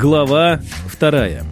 Глава вторая.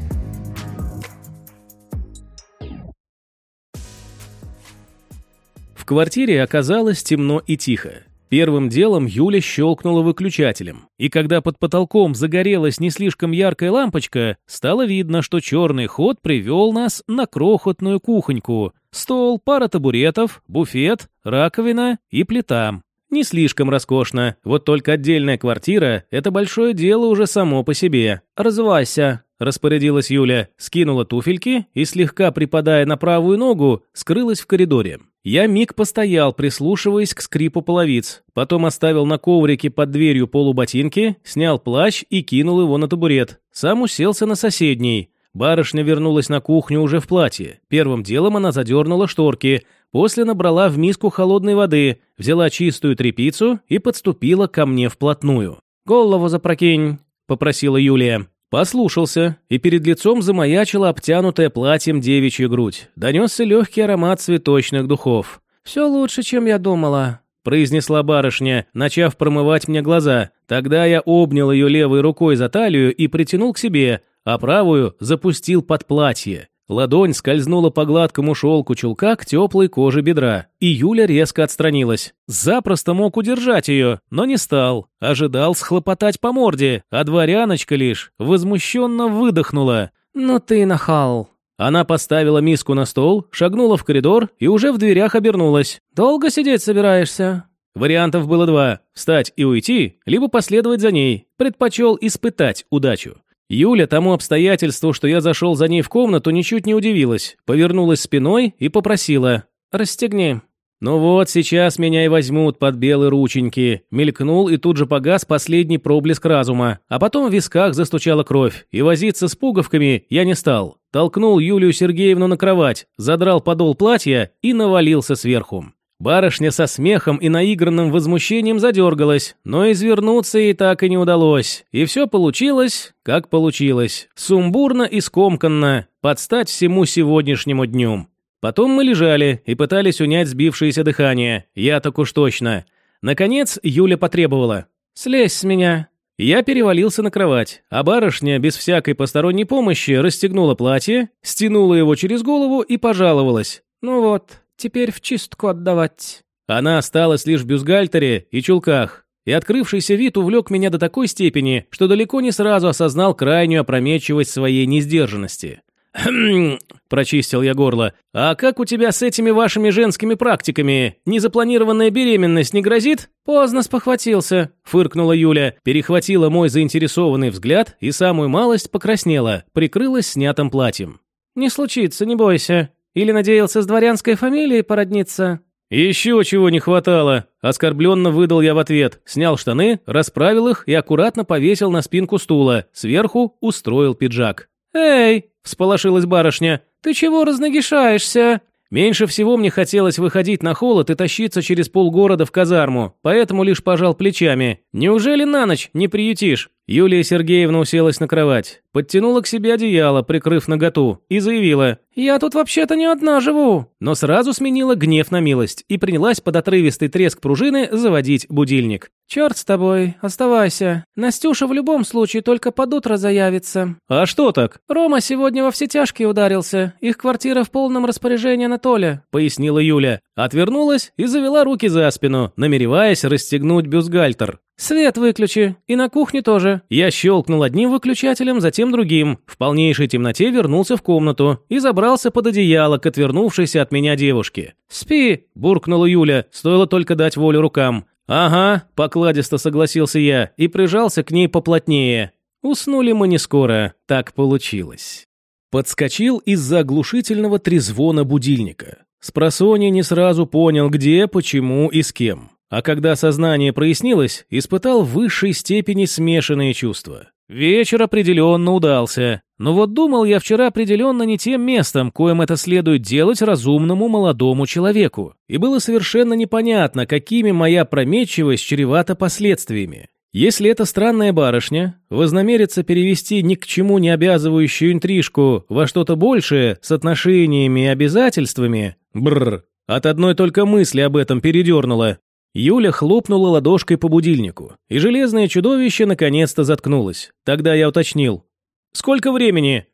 В квартире оказалось темно и тихо. Первым делом Юля щелкнула выключателем, и когда под потолком загорелась не слишком яркая лампочка, стало видно, что черный ход привел нас на крохотную кухоньку. Стол, пара табуретов, буфет, раковина и плита. Не слишком роскошно, вот только отдельная квартира – это большое дело уже само по себе. «Развайся», – распорядилась Юля, скинула туфельки и, слегка припадая на правую ногу, скрылась в коридоре. Я миг постоял, прислушиваясь к скрипу половиц, потом оставил на коврике под дверью полуботинки, снял плащ и кинул его на табурет. Сам уселся на соседний. Барышня вернулась на кухню уже в платье. Первым делом она задернула шторки, после набрала в миску холодной воды, взяла чистую тряпицу и подступила ко мне вплотную. «Голову запрокинь», — попросила Юлия. Послушался, и перед лицом замаячила обтянутая платьем девичья грудь. Донесся легкий аромат цветочных духов. «Все лучше, чем я думала», — произнесла барышня, начав промывать мне глаза. Тогда я обнял ее левой рукой за талию и притянул к себе, а правую запустил под платье. Ладонь скользнула по гладкому шелку чулка к теплой коже бедра, и Юля резко отстранилась. Запросто мог удержать ее, но не стал. Ожидал схлопотать по морде, а дворяночка лишь возмущенно выдохнула. «Ну ты нахал!» Она поставила миску на стол, шагнула в коридор и уже в дверях обернулась. «Долго сидеть собираешься?» Вариантов было два – встать и уйти, либо последовать за ней. Предпочел испытать удачу. Юля тому обстоятельству, что я зашел за ней в комнату, ничуть не удивилась, повернулась спиной и попросила «Расстегни». «Ну вот, сейчас меня и возьмут под белые рученьки», мелькнул и тут же погас последний проблеск разума, а потом в висках застучала кровь, и возиться с пуговками я не стал. Толкнул Юлию Сергеевну на кровать, задрал подол платья и навалился сверху. Барышня со смехом и наигранным возмущением задергалась, но извернуться ей так и не удалось. И все получилось, как получилось. Сумбурно и скомканно, под стать всему сегодняшнему дню. Потом мы лежали и пытались унять сбившееся дыхание. Я так уж точно. Наконец Юля потребовала. «Слезь с меня». Я перевалился на кровать, а барышня без всякой посторонней помощи расстегнула платье, стянула его через голову и пожаловалась. «Ну вот, теперь в чистку отдавать». Она осталась лишь в бюстгальтере и чулках, и открывшийся вид увлек меня до такой степени, что далеко не сразу осознал крайнюю опрометчивость своей несдержанности. «Хм...» – прочистил я горло. «А как у тебя с этими вашими женскими практиками? Незапланированная беременность не грозит?» «Поздно спохватился», – фыркнула Юля, перехватила мой заинтересованный взгляд и самую малость покраснела, прикрылась снятым платьем. «Не случится, не бойся. Или надеялся с дворянской фамилией породниться?» «Еще чего не хватало!» Оскорбленно выдал я в ответ, снял штаны, расправил их и аккуратно повесил на спинку стула, сверху устроил пиджак. «Эй!» – всполошилась барышня. «Ты чего разногишаешься?» Меньше всего мне хотелось выходить на холод и тащиться через полгорода в казарму, поэтому лишь пожал плечами. «Неужели на ночь не приютишь?» Юлия Сергеевна уселась на кровать, подтянула к себе одеяло, прикрыв наготу, и заявила «Я тут вообще-то не одна живу», но сразу сменила гнев на милость и принялась под отрывистый треск пружины заводить будильник. «Черт с тобой, оставайся. Настюша в любом случае только под утро заявится». «А что так?» «Рома сегодня во все тяжкие ударился. Их квартира в полном распоряжении Анатолия», — пояснила Юля. Отвернулась и завела руки за спину, намереваясь расстегнуть бюстгальтер. «Свет выключи, и на кухне тоже». Я щелкнул одним выключателем, затем другим. В полнейшей темноте вернулся в комнату и забрался под одеяло к отвернувшейся от меня девушке. «Спи», – буркнула Юля, стоило только дать волю рукам. «Ага», – покладисто согласился я и прижался к ней поплотнее. Уснули мы не скоро, так получилось. Подскочил из-за оглушительного трезвона будильника. Спросонья не сразу понял, где, почему и с кем. А когда сознание прояснилось, испытал в высшей степени смешанные чувства. Вечер определенно удался. Но вот думал я вчера определенно не тем местом, коим это следует делать разумному молодому человеку. И было совершенно непонятно, какими моя прометчивость чревата последствиями. Если эта странная барышня вознамерится перевести ни к чему не обязывающую интрижку во что-то большее с отношениями и обязательствами, бррр, от одной только мысли об этом передернула. Юля хлопнула ладошкой по будильнику, и железное чудовище наконец-то заткнулось. Тогда я уточнил. Сколько времени?»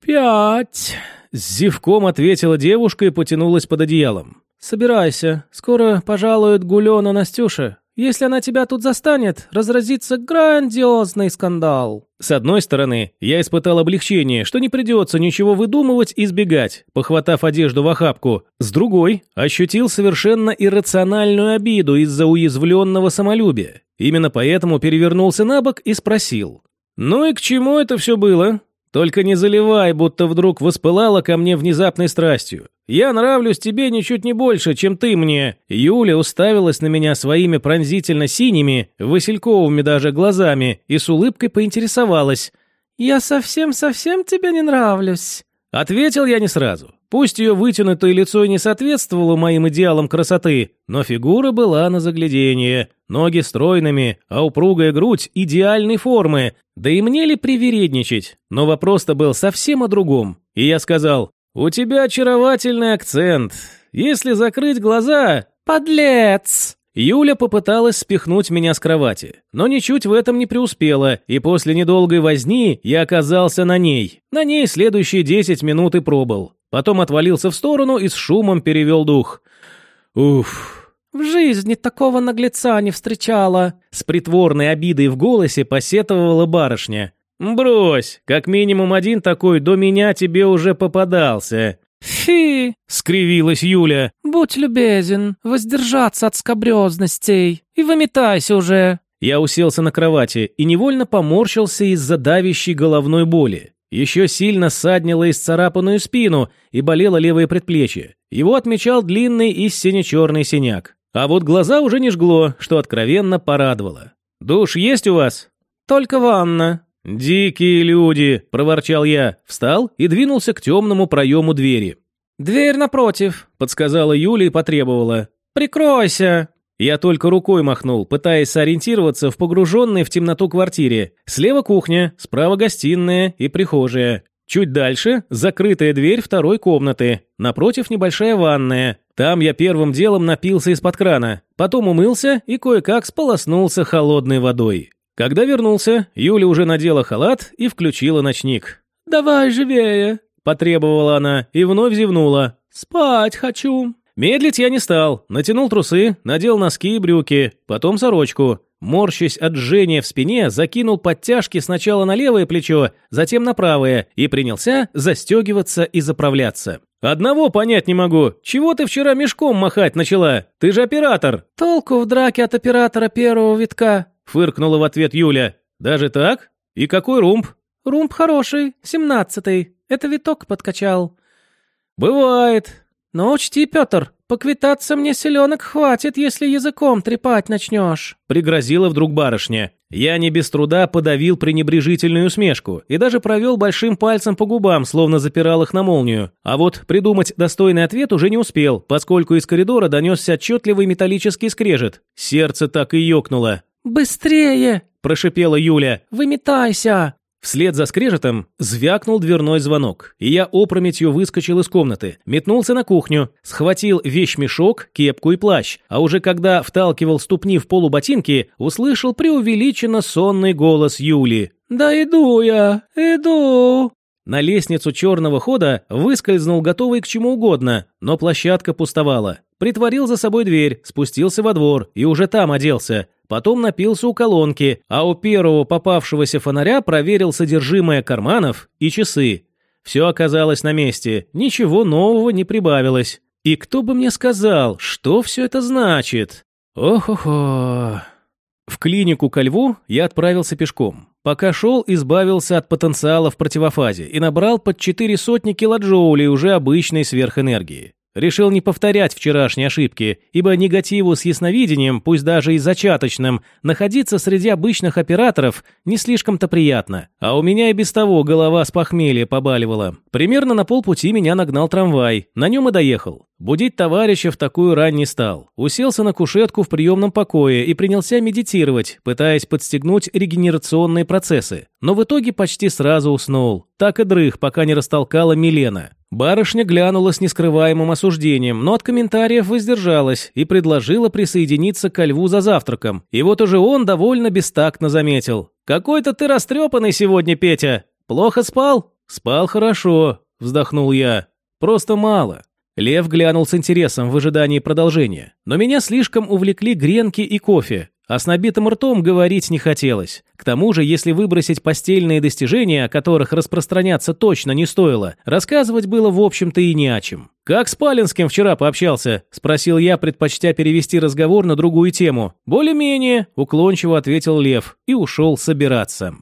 «Пять», — с зевком ответила девушка и потянулась под одеялом. «Собирайся, скоро пожалует Гулёна Настюша. Если она тебя тут застанет, разразится грандиозный скандал». С одной стороны, я испытал облегчение, что не придется ничего выдумывать и избегать, похватав одежду в охапку. С другой, ощутил совершенно иррациональную обиду из-за уязвленного самолюбия. Именно поэтому перевернулся на бок и спросил. «Ну и к чему это все было? Только не заливай, будто вдруг воспылала ко мне внезапной страстью. Я нравлюсь тебе ничуть не больше, чем ты мне». Юля уставилась на меня своими пронзительно-синими, васильковыми даже глазами и с улыбкой поинтересовалась. «Я совсем-совсем тебе не нравлюсь». Ответил я не сразу. Пусть ее вытянутое лицо и не соответствовало моим идеалам красоты, но фигура была на заглядение. Ноги стройными, а упругая грудь идеальной формы. Да и мне ли привередничать? Но вопрос-то был совсем о другом. И я сказал, «У тебя очаровательный акцент. Если закрыть глаза...» «Подлец!» Юля попыталась спихнуть меня с кровати, но ничуть в этом не преуспела, и после недолгой возни я оказался на ней. На ней следующие десять минут и пробыл. Потом отвалился в сторону и с шумом перевел дух. Уф. «В жизни такого наглеца не встречала!» С притворной обидой в голосе посетовала барышня. «Брось, как минимум один такой до меня тебе уже попадался. «Фи!» — скривилась Юля. «Будь любезен, воздержаться от скобрезностей и выметайся уже!» Я уселся на кровати и невольно поморщился из-за давящей головной боли. Еще сильно саднило исцарапанную спину и болело левое предплечье. Его отмечал длинный и сине-черный синяк. А вот глаза уже не жгло, что откровенно порадовало. «Душ есть у вас?» «Только ванна», «Дикие люди!» – проворчал я, встал и двинулся к темному проему двери. «Дверь напротив», – подсказала Юля и потребовала. «Прикройся!» Я только рукой махнул, пытаясь сориентироваться в погруженной в темноту квартире. Слева кухня, справа гостиная и прихожая. Чуть дальше – закрытая дверь второй комнаты. Напротив небольшая ванная. Там я первым делом напился из-под крана. Потом умылся и кое-как сполоснулся холодной водой. Когда вернулся, Юля уже надела халат и включила ночник. «Давай живее!» – потребовала она и вновь зевнула. «Спать хочу!» Медлить я не стал, натянул трусы, надел носки и брюки, потом сорочку. Морщась от жжения в спине, закинул подтяжки сначала на левое плечо, затем на правое и принялся застегиваться и заправляться. «Одного понять не могу. Чего ты вчера мешком махать начала? Ты же оператор!» «Толку в драке от оператора первого витка!» Фыркнула в ответ Юля. «Даже так? И какой румб?» «Румб хороший, семнадцатый. Это виток подкачал». «Бывает». «Но учти, Петр, поквитаться мне селенок хватит, если языком трепать начнешь», пригрозила вдруг барышня. Я не без труда подавил пренебрежительную усмешку и даже провел большим пальцем по губам, словно запирал их на молнию. А вот придумать достойный ответ уже не успел, поскольку из коридора донесся отчетливый металлический скрежет. Сердце так и ёкнуло. «Быстрее!» – прошипела Юля. «Выметайся!» Вслед за скрежетом звякнул дверной звонок, и я опрометью выскочил из комнаты, метнулся на кухню, схватил вещмешок, кепку и плащ, а уже когда вталкивал ступни в полуботинки, услышал преувеличенно сонный голос Юли. «Да иду я, иду!» На лестницу черного хода выскользнул готовый к чему угодно, но площадка пустовала. Притворил за собой дверь, спустился во двор и уже там оделся. Потом напился у колонки, а у первого попавшегося фонаря проверил содержимое карманов и часы. Все оказалось на месте, ничего нового не прибавилось. И кто бы мне сказал, что все это значит? Ох-охо. В клинику ко льву я отправился пешком. Пока шел, избавился от потенциала в противофазе и набрал под четыре сотни килоджоулей уже обычной сверхэнергии. Решил не повторять вчерашние ошибки, ибо негативу с ясновидением, пусть даже и зачаточным, находиться среди обычных операторов не слишком-то приятно. А у меня и без того голова с похмелья побаливала. Примерно на полпути меня нагнал трамвай, на нем и доехал. Будить товарища в такую рань не стал. Уселся на кушетку в приемном покое и принялся медитировать, пытаясь подстегнуть регенерационные процессы. Но в итоге почти сразу уснул. Так и дрых, пока не растолкала Милена. Барышня глянула с нескрываемым осуждением, но от комментариев воздержалась и предложила присоединиться ко льву за завтраком. И вот уже он довольно бестактно заметил. «Какой-то ты растрепанный сегодня, Петя!» Плохо спал?» «Спал хорошо», — вздохнул я. «Просто мало». Лев глянул с интересом в ожидании продолжения, но меня слишком увлекли гренки и кофе, а с набитым ртом говорить не хотелось. К тому же, если выбросить постельные достижения, о которых распространяться точно не стоило, рассказывать было в общем-то и не о чем. «Как с Палинским вчера пообщался?» – спросил я, предпочтя перевести разговор на другую тему. «Более-менее», – уклончиво ответил Лев и ушел собираться.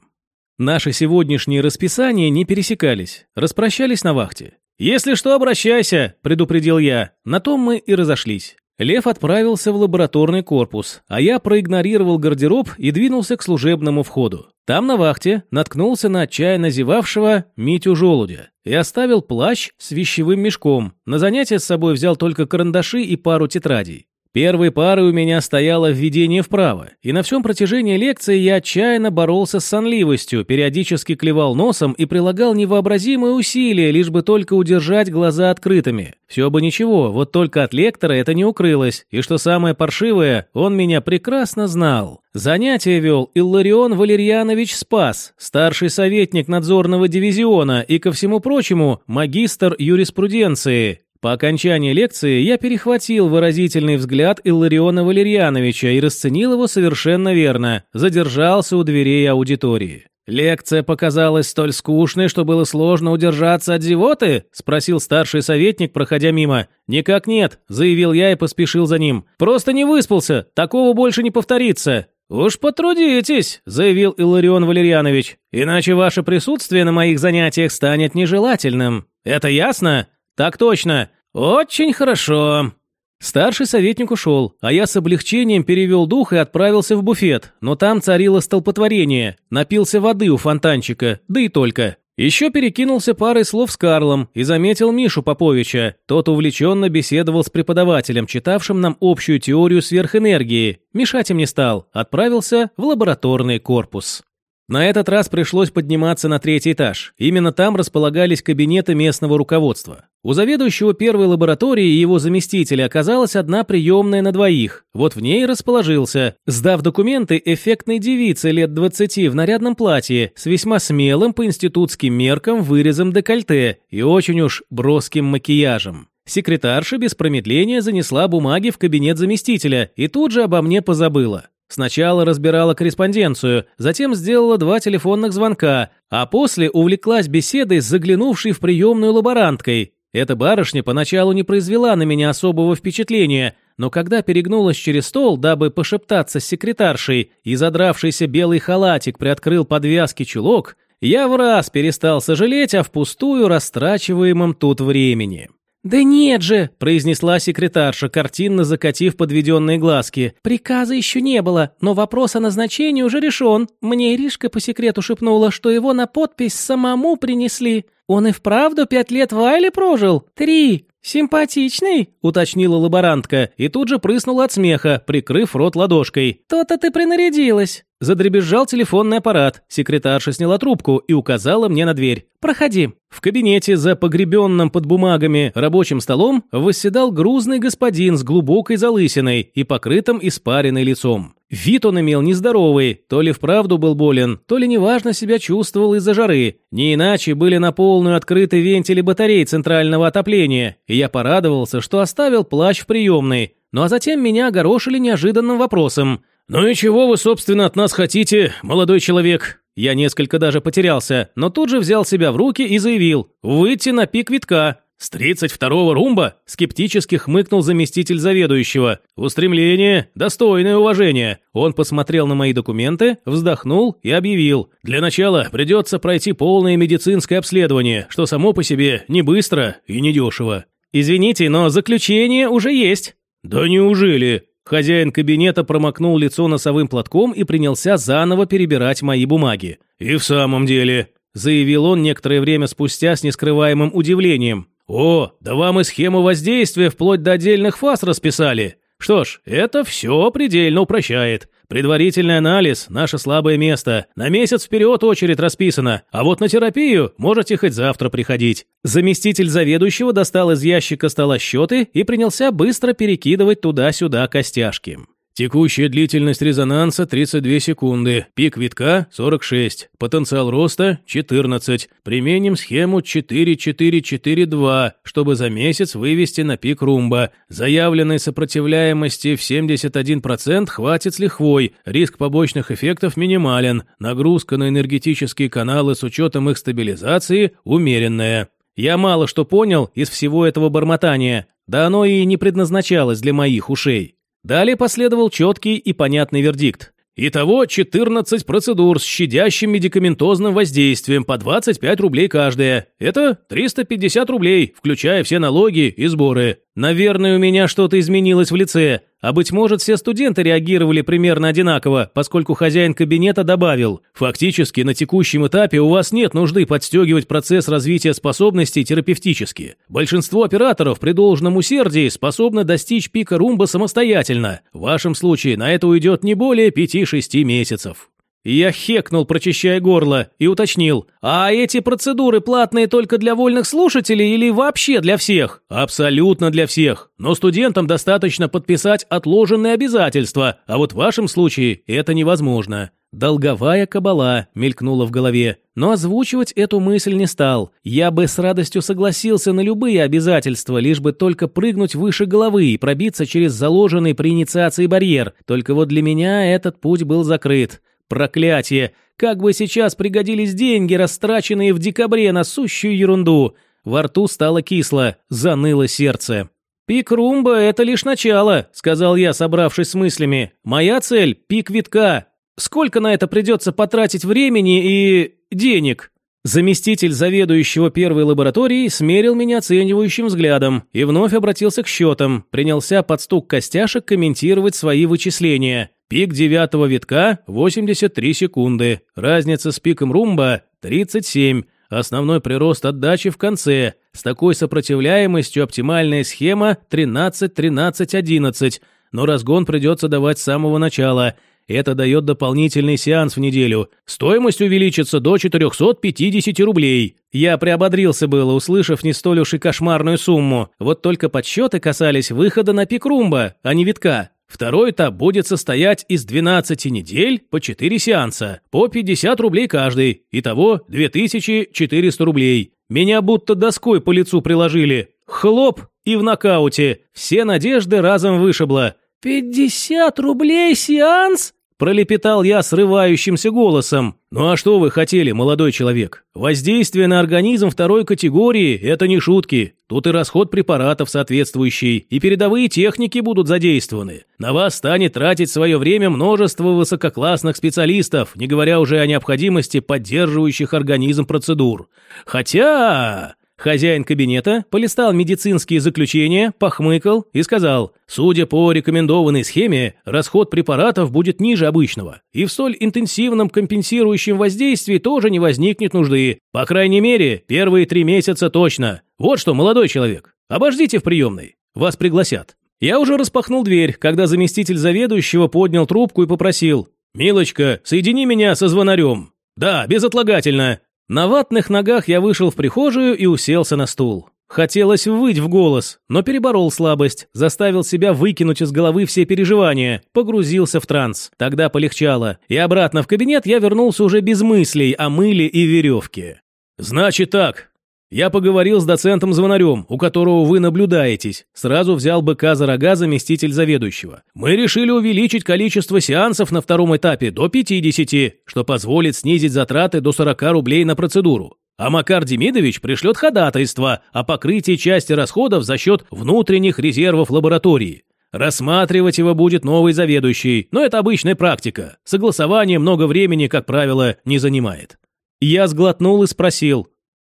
Наши сегодняшние расписания не пересекались, распрощались на вахте. «Если что, обращайся», – предупредил я. На том мы и разошлись. Лев отправился в лабораторный корпус, а я проигнорировал гардероб и двинулся к служебному входу. Там на вахте наткнулся на отчаянно зевавшего Митю Желудя и оставил плащ с вещевым мешком. На занятие с собой взял только карандаши и пару тетрадей. Первой парой у меня стояло введение вправо, и на всем протяжении лекции я отчаянно боролся с сонливостью, периодически клевал носом и прилагал невообразимые усилия, лишь бы только удержать глаза открытыми. Все бы ничего, вот только от лектора это не укрылось, и что самое паршивое, он меня прекрасно знал. Занятие вел Илларион Валерьянович Спас, старший советник надзорного дивизиона и, ко всему прочему, магистр юриспруденции, по окончании лекции я перехватил выразительный взгляд Иллариона Валерьяновича и расценил его совершенно верно, задержался у дверей аудитории. «Лекция показалась столь скучной, что было сложно удержаться от зевоты?» – спросил старший советник, проходя мимо. «Никак нет», – заявил я и поспешил за ним. «Просто не выспался, такого больше не повторится». «Уж потрудитесь», – заявил Илларион Валерьянович. «Иначе ваше присутствие на моих занятиях станет нежелательным. Это ясно?» «Так точно. Очень хорошо». Старший советник ушел, а я с облегчением перевел дух и отправился в буфет, но там царило столпотворение. Напился воды у фонтанчика, да и только. Еще перекинулся парой слов с Карлом и заметил Мишу Поповича. Тот увлеченно беседовал с преподавателем, читавшим нам общую теорию сверхэнергии. Мешать им не стал, отправился в лабораторный корпус. На этот раз пришлось подниматься на третий этаж. Именно там располагались кабинеты местного руководства. У заведующего первой лаборатории и его заместителя оказалась одна приемная на двоих. Вот в ней расположился, сдав документы эффектной девице лет 20 в нарядном платье с весьма смелым по институтским меркам вырезом декольте и очень уж броским макияжем. Секретарша без промедления занесла бумаги в кабинет заместителя и тут же обо мне позабыла. Сначала разбирала корреспонденцию, затем сделала два телефонных звонка, а после увлеклась беседой с заглянувшей в приемную лаборанткой. Эта барышня поначалу не произвела на меня особого впечатления, но когда перегнулась через стол, дабы пошептаться с секретаршей, и задравшийся белый халатик приоткрыл подвязки чулок, я в раз перестал сожалеть о впустую растрачиваемом тут времени. «Да нет же!» – произнесла секретарша, картинно закатив подведенные глазки. «Приказа еще не было, но вопрос о назначении уже решен. Мне Иришка по секрету шепнула, что его на подпись самому принесли. Он и вправду пять лет в Айле прожил? Три. «Симпатичный», — уточнила лаборантка, и тут же прыснула от смеха, прикрыв рот ладошкой. «То-то ты принарядилась». Задребезжал телефонный аппарат. Секретарша сняла трубку и указала мне на дверь. «Проходи». В кабинете за погребенным под бумагами рабочим столом восседал грузный господин с глубокой залысиной и покрытым испаренной лицом. Вид он имел нездоровый, то ли вправду был болен, то ли неважно себя чувствовал из-за жары. Не иначе были на полную открыты вентили батарей центрального отопления, и я порадовался, что оставил плащ в приемной. Ну а затем меня огорошили неожиданным вопросом. «Ну и чего вы, собственно, от нас хотите, молодой человек?» Я несколько даже потерялся, но тут же взял себя в руки и заявил «Выйти на пик витка». «С 32-го румба?» – скептически хмыкнул заместитель заведующего. «Устремление, достойное уважение». Он посмотрел на мои документы, вздохнул и объявил. «Для начала придется пройти полное медицинское обследование, что само по себе не быстро и не дешево». «Извините, но заключение уже есть». «Да неужели?» Хозяин кабинета промокнул лицо носовым платком и принялся заново перебирать мои бумаги. «И в самом деле», – заявил он некоторое время спустя с нескрываемым удивлением. «О, да вам и схему воздействия вплоть до отдельных фаз расписали. Что ж, это все предельно упрощает. Предварительный анализ – наше слабое место. На месяц вперед очередь расписана, а вот на терапию можете хоть завтра приходить». Заместитель заведующего достал из ящика стола счеты и принялся быстро перекидывать туда-сюда костяшки. Текущая длительность резонанса 32 секунды, пик витка 46, потенциал роста 14. Применим схему 4442, чтобы за месяц вывести на пик румба. Заявленной сопротивляемости в 71% хватит с лихвой, риск побочных эффектов минимален, нагрузка на энергетические каналы с учетом их стабилизации умеренная. Я мало что понял из всего этого бормотания, да оно и не предназначалось для моих ушей. Далее последовал четкий и понятный вердикт. Итого 14 процедур с щадящим медикаментозным воздействием по 25 рублей каждая. Это 350 рублей, включая все налоги и сборы. Наверное, у меня что-то изменилось в лице. А быть может, все студенты реагировали примерно одинаково, поскольку хозяин кабинета добавил, фактически на текущем этапе у вас нет нужды подстегивать процесс развития способностей терапевтически. Большинство операторов при должном усердии способны достичь пика румба самостоятельно. В вашем случае на это уйдет не более 5-6 месяцев. Я хекнул, прочищая горло, и уточнил. «А эти процедуры платные только для вольных слушателей или вообще для всех?» «Абсолютно для всех. Но студентам достаточно подписать отложенные обязательства, а вот в вашем случае это невозможно». «Долговая кабала» мелькнула в голове, но озвучивать эту мысль не стал. Я бы с радостью согласился на любые обязательства, лишь бы только прыгнуть выше головы и пробиться через заложенный при инициации барьер. Только вот для меня этот путь был закрыт. Проклятие! Как бы сейчас пригодились деньги, растраченные в декабре на сущую ерунду. Во рту стало кисло, заныло сердце. «Пик румба – это лишь начало», – сказал я, собравшись с мыслями. «Моя цель – пик витка. Сколько на это придется потратить времени и... денег?» Заместитель заведующего первой лабораторией смерил меня оценивающим взглядом и вновь обратился к счетам, принялся под стук костяшек комментировать свои вычисления. Пик девятого витка – 83 секунды. Разница с пиком румба – 37. Основной прирост отдачи в конце. С такой сопротивляемостью оптимальная схема 13-13-11. Но разгон придется давать с самого начала. Это дает дополнительный сеанс в неделю. Стоимость увеличится до 450 рублей. Я приободрился было, услышав не столь уж и кошмарную сумму. Вот только подсчеты касались выхода на пик румба, а не витка. Второй этап будет состоять из 12 недель по 4 сеанса, по 50 рублей каждый, итого 2400 рублей. Меня будто доской по лицу приложили. Хлоп и в нокауте. Все надежды разом вышибло. «Пятьдесят рублей сеанс?» Пролепетал я срывающимся голосом. «Ну а что вы хотели, молодой человек? Воздействие на организм второй категории – это не шутки. Тут и расход препаратов соответствующий, и передовые техники будут задействованы. На вас станет тратить свое время множество высококлассных специалистов, не говоря уже о необходимости поддерживающих организм процедур. Хотя... Хозяин кабинета полистал медицинские заключения, похмыкал и сказал, судя по рекомендованной схеме, расход препаратов будет ниже обычного, и в столь интенсивном компенсирующем воздействии тоже не возникнет нужды. По крайней мере, первые три месяца точно. Вот что, молодой человек, обождите в приемной, вас пригласят. Я уже распахнул дверь, когда заместитель заведующего поднял трубку и попросил, «Милочка, соедини меня со звонарем». «Да, безотлагательно. На ватных ногах я вышел в прихожую и уселся на стул. Хотелось выть в голос, но переборол слабость, заставил себя выкинуть из головы все переживания, погрузился в транс. Тогда полегчало, и обратно в кабинет я вернулся уже без мыслей о мыле и веревке. «Значит так, я поговорил с доцентом Звонарем, у которого вы наблюдаетесь. Сразу взял быка за рога заместитель заведующего. Мы решили увеличить количество сеансов на втором этапе до 50, что позволит снизить затраты до 40 рублей на процедуру. А Макар Демидович пришлет ходатайство о покрытии части расходов за счет внутренних резервов лаборатории. Рассматривать его будет новый заведующий, но это обычная практика. Согласование много времени, как правило, не занимает. Я сглотнул и спросил,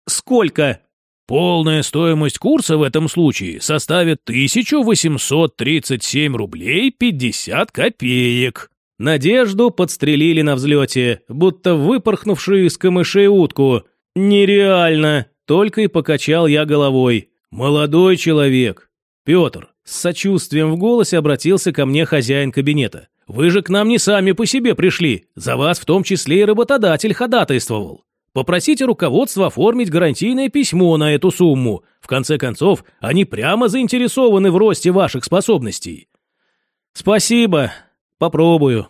Сколько? Полная стоимость курса в этом случае составит 1837 рублей 50 копеек. Надежду подстрелили на взлете, будто выпорхнувшую из камышей утку. Нереально, только и покачал я головой. Молодой человек. Петр, с сочувствием в голосе обратился ко мне хозяин кабинета. Вы же к нам не сами по себе пришли, за вас в том числе и работодатель ходатайствовал. Попросите руководство оформить гарантийное письмо на эту сумму. В конце концов, они прямо заинтересованы в росте ваших способностей. Спасибо. попробую.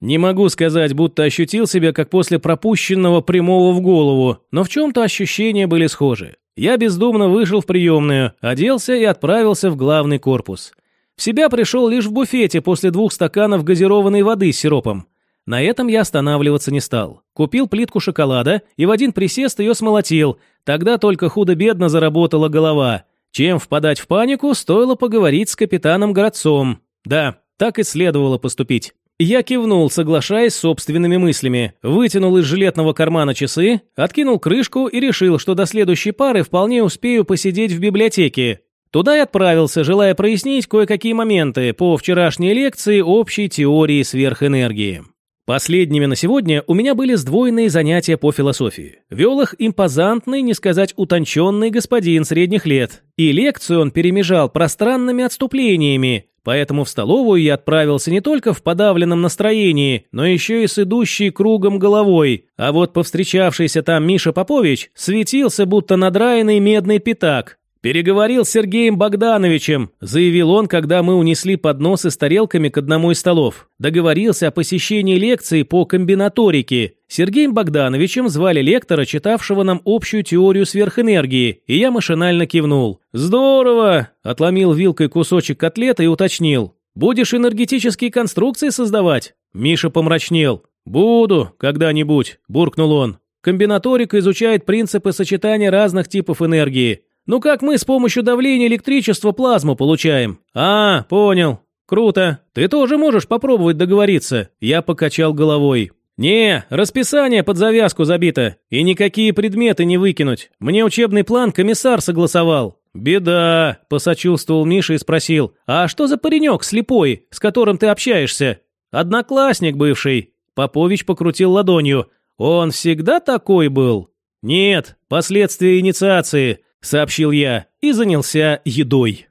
Не могу сказать, будто ощутил себя как после пропущенного прямого в голову, но в чем-то ощущения были схожи. Я бездумно вышел в приемную, оделся и отправился в главный корпус. В себя пришел лишь в буфете после двух стаканов газированной воды с сиропом. На этом я останавливаться не стал. Купил плитку шоколада и в один присест ее смолотил. Тогда только худо-бедно заработала голова. Чем впадать в панику, стоило поговорить с капитаном Городцом. Да, так и следовало поступить. Я кивнул, соглашаясь с собственными мыслями, вытянул из жилетного кармана часы, откинул крышку и решил, что до следующей пары вполне успею посидеть в библиотеке. Туда и отправился, желая прояснить кое-какие моменты по вчерашней лекции общей теории сверхэнергии. Последними на сегодня у меня были сдвоенные занятия по философии. Вел их импозантный, не сказать утонченный господин средних лет. И лекцию он перемежал пространными отступлениями, поэтому в столовую я отправился не только в подавленном настроении, но еще и с идущей кругом головой. А вот повстречавшийся там Миша Попович светился, будто надраенный медный пятак. «Переговорил с Сергеем Богдановичем», – заявил он, когда мы унесли подносы с тарелками к одному из столов. Договорился о посещении лекции по комбинаторике. Сергеем Богдановичем звали лектора, читавшего нам общую теорию сверхэнергии, и я машинально кивнул. «Здорово!» – отломил вилкой кусочек котлета и уточнил. «Будешь энергетические конструкции создавать?» Миша помрачнел. «Буду, когда-нибудь», – буркнул он. Комбинаторика изучает принципы сочетания разных типов энергии. Ну как мы с помощью давления электричества плазму получаем? А, понял. Круто. Ты тоже можешь попробовать договориться. Я покачал головой. «Не, расписание под завязку забито, и никакие предметы не выкинуть. Мне учебный план комиссар согласовал». «Беда», – посочувствовал Миша и спросил, «А что за паренек слепой, с которым ты общаешься?» «Одноклассник бывший». Попович покрутил ладонью. «Он всегда такой был?» «Нет, последствия инициации. – сообщил я и занялся едой.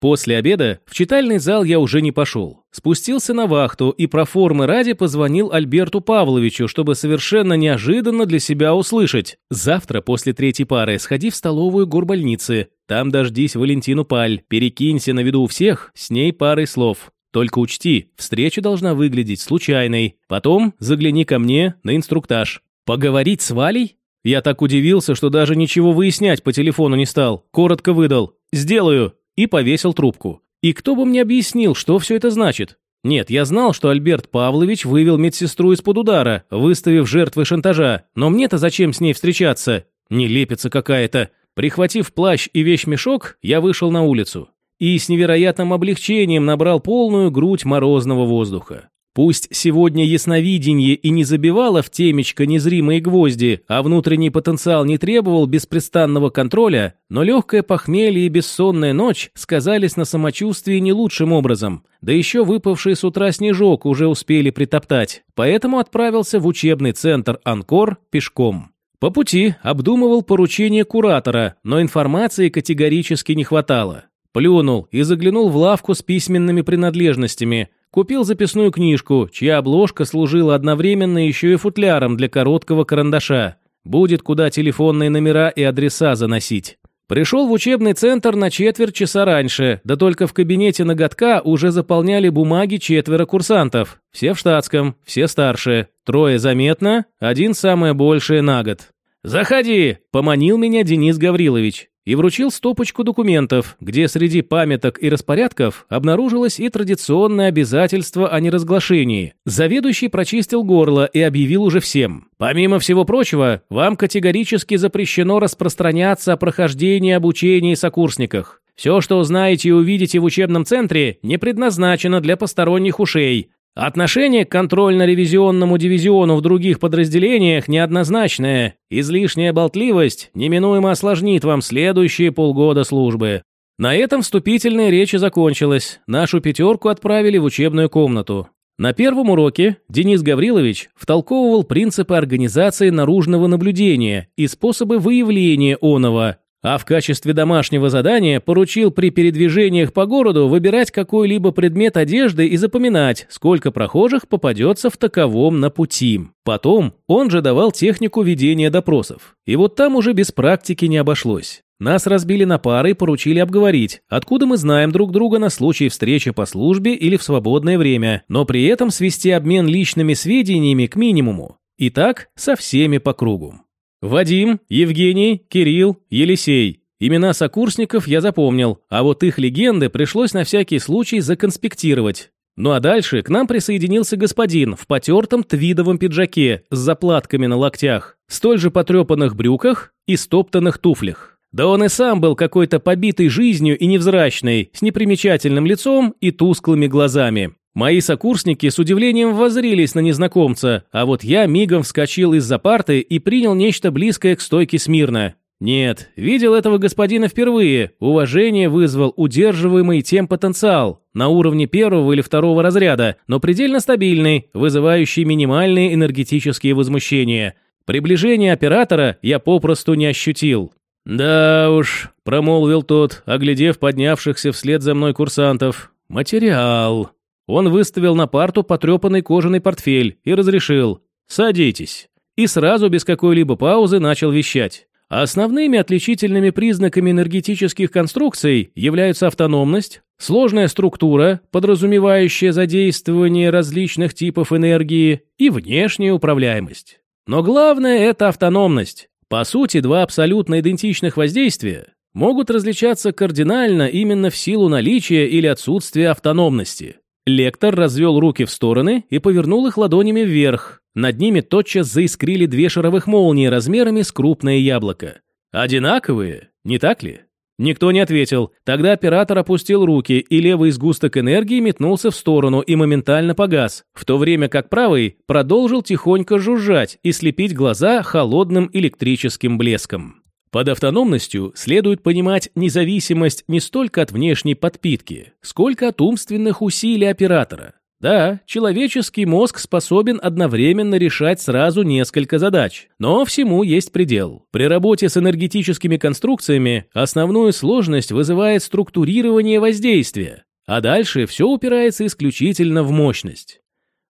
После обеда в читальный зал я уже не пошел. Спустился на вахту и про формы ради позвонил Альберту Павловичу, чтобы совершенно неожиданно для себя услышать. Завтра после третьей пары сходи в столовую горбольницы. Там дождись Валентину Паль, перекинься на виду у всех с ней парой слов. Только учти, встреча должна выглядеть случайной. Потом загляни ко мне на инструктаж. Поговорить с Валей? Я так удивился, что даже ничего выяснять по телефону не стал. Коротко выдал «Сделаю» и повесил трубку. И кто бы мне объяснил, что все это значит? Нет, я знал, что Альберт Павлович вывел медсестру из-под удара, выставив жертвы шантажа. Но мне-то зачем с ней встречаться? Нелепица какая-то. Прихватив плащ и вещмешок, я вышел на улицу. И с невероятным облегчением набрал полную грудь морозного воздуха. Пусть сегодня ясновидение и не забивало в темечко незримые гвозди, а внутренний потенциал не требовал беспрестанного контроля, но легкое похмелье и бессонная ночь сказались на самочувствии не лучшим образом. Да еще выпавший с утра снежок уже успели притоптать, поэтому отправился в учебный центр «Анкор» пешком. По пути обдумывал поручение куратора, но информации категорически не хватало. Плюнул и заглянул в лавку с письменными принадлежностями – Купил записную книжку, чья обложка служила одновременно еще и футляром для короткого карандаша. Будет куда телефонные номера и адреса заносить. Пришел в учебный центр на четверть часа раньше, да только в кабинете ноготка уже заполняли бумаги четверо курсантов. Все в штатском, все старшие. Трое заметно, один самое большее на год. «Заходи!» – поманил меня Денис Гаврилович и вручил стопочку документов, где среди памяток и распорядков обнаружилось и традиционное обязательство о неразглашении. Заведующий прочистил горло и объявил уже всем. Помимо всего прочего, вам категорически запрещено распространяться о прохождении обучения и сокурсниках. Все, что узнаете и увидите в учебном центре, не предназначено для посторонних ушей, Отношение к контрольно-ревизионному дивизиону в других подразделениях неоднозначное. Излишняя болтливость неминуемо осложнит вам следующие полгода службы. На этом вступительная речь закончилась. Нашу пятерку отправили в учебную комнату. На первом уроке Денис Гаврилович втолковывал принципы организации наружного наблюдения и способы выявления оного, а в качестве домашнего задания поручил при передвижениях по городу выбирать какой-либо предмет одежды и запоминать, сколько прохожих попадется в таковом на пути. Потом он же давал технику ведения допросов. И вот там уже без практики не обошлось. Нас разбили на пары и поручили обговорить, откуда мы знаем друг друга на случай встречи по службе или в свободное время, но при этом свести обмен личными сведениями к минимуму. И так со всеми по кругу. Вадим, Евгений, Кирилл, Елисей. Имена сокурсников я запомнил, а вот их легенды пришлось на всякий случай законспектировать. Ну а дальше к нам присоединился господин в потертом твидовом пиджаке с заплатками на локтях, столь же потрепанных брюках и стоптанных туфлях. Да он и сам был какой-то побитый жизнью и невзрачный, с непримечательным лицом и тусклыми глазами. Мои сокурсники с удивлением воззрились на незнакомца, а вот я мигом вскочил из-за парты и принял нечто близкое к стойке смирно. Нет, видел этого господина впервые. Уважение вызвал удерживаемый тем потенциал на уровне первого или второго разряда, но предельно стабильный, вызывающий минимальные энергетические возмущения. Приближение оператора я попросту не ощутил. «Да уж», — промолвил тот, оглядев поднявшихся вслед за мной курсантов. «Материал». Он выставил на парту потрепанный кожаный портфель и разрешил «Садитесь». И сразу без какой-либо паузы начал вещать. Основными отличительными признаками энергетических конструкций являются автономность, сложная структура, подразумевающая задействование различных типов энергии, и внешняя управляемость. Но главное – это автономность. По сути, два абсолютно идентичных воздействия могут различаться кардинально именно в силу наличия или отсутствия автономности. Лектор развел руки в стороны и повернул их ладонями вверх. Над ними тотчас заискрили две шаровых молнии размерами с крупное яблоко. «Одинаковые, не так ли?» Никто не ответил. Тогда оператор опустил руки, и левый сгусток энергии метнулся в сторону и моментально погас, в то время как правый продолжил тихонько жужжать и слепить глаза холодным электрическим блеском. Под автономностью следует понимать независимость не столько от внешней подпитки, сколько от умственных усилий оператора. Да, человеческий мозг способен одновременно решать сразу несколько задач, но всему есть предел. При работе с энергетическими конструкциями основную сложность вызывает структурирование воздействия, а дальше все упирается исключительно в мощность.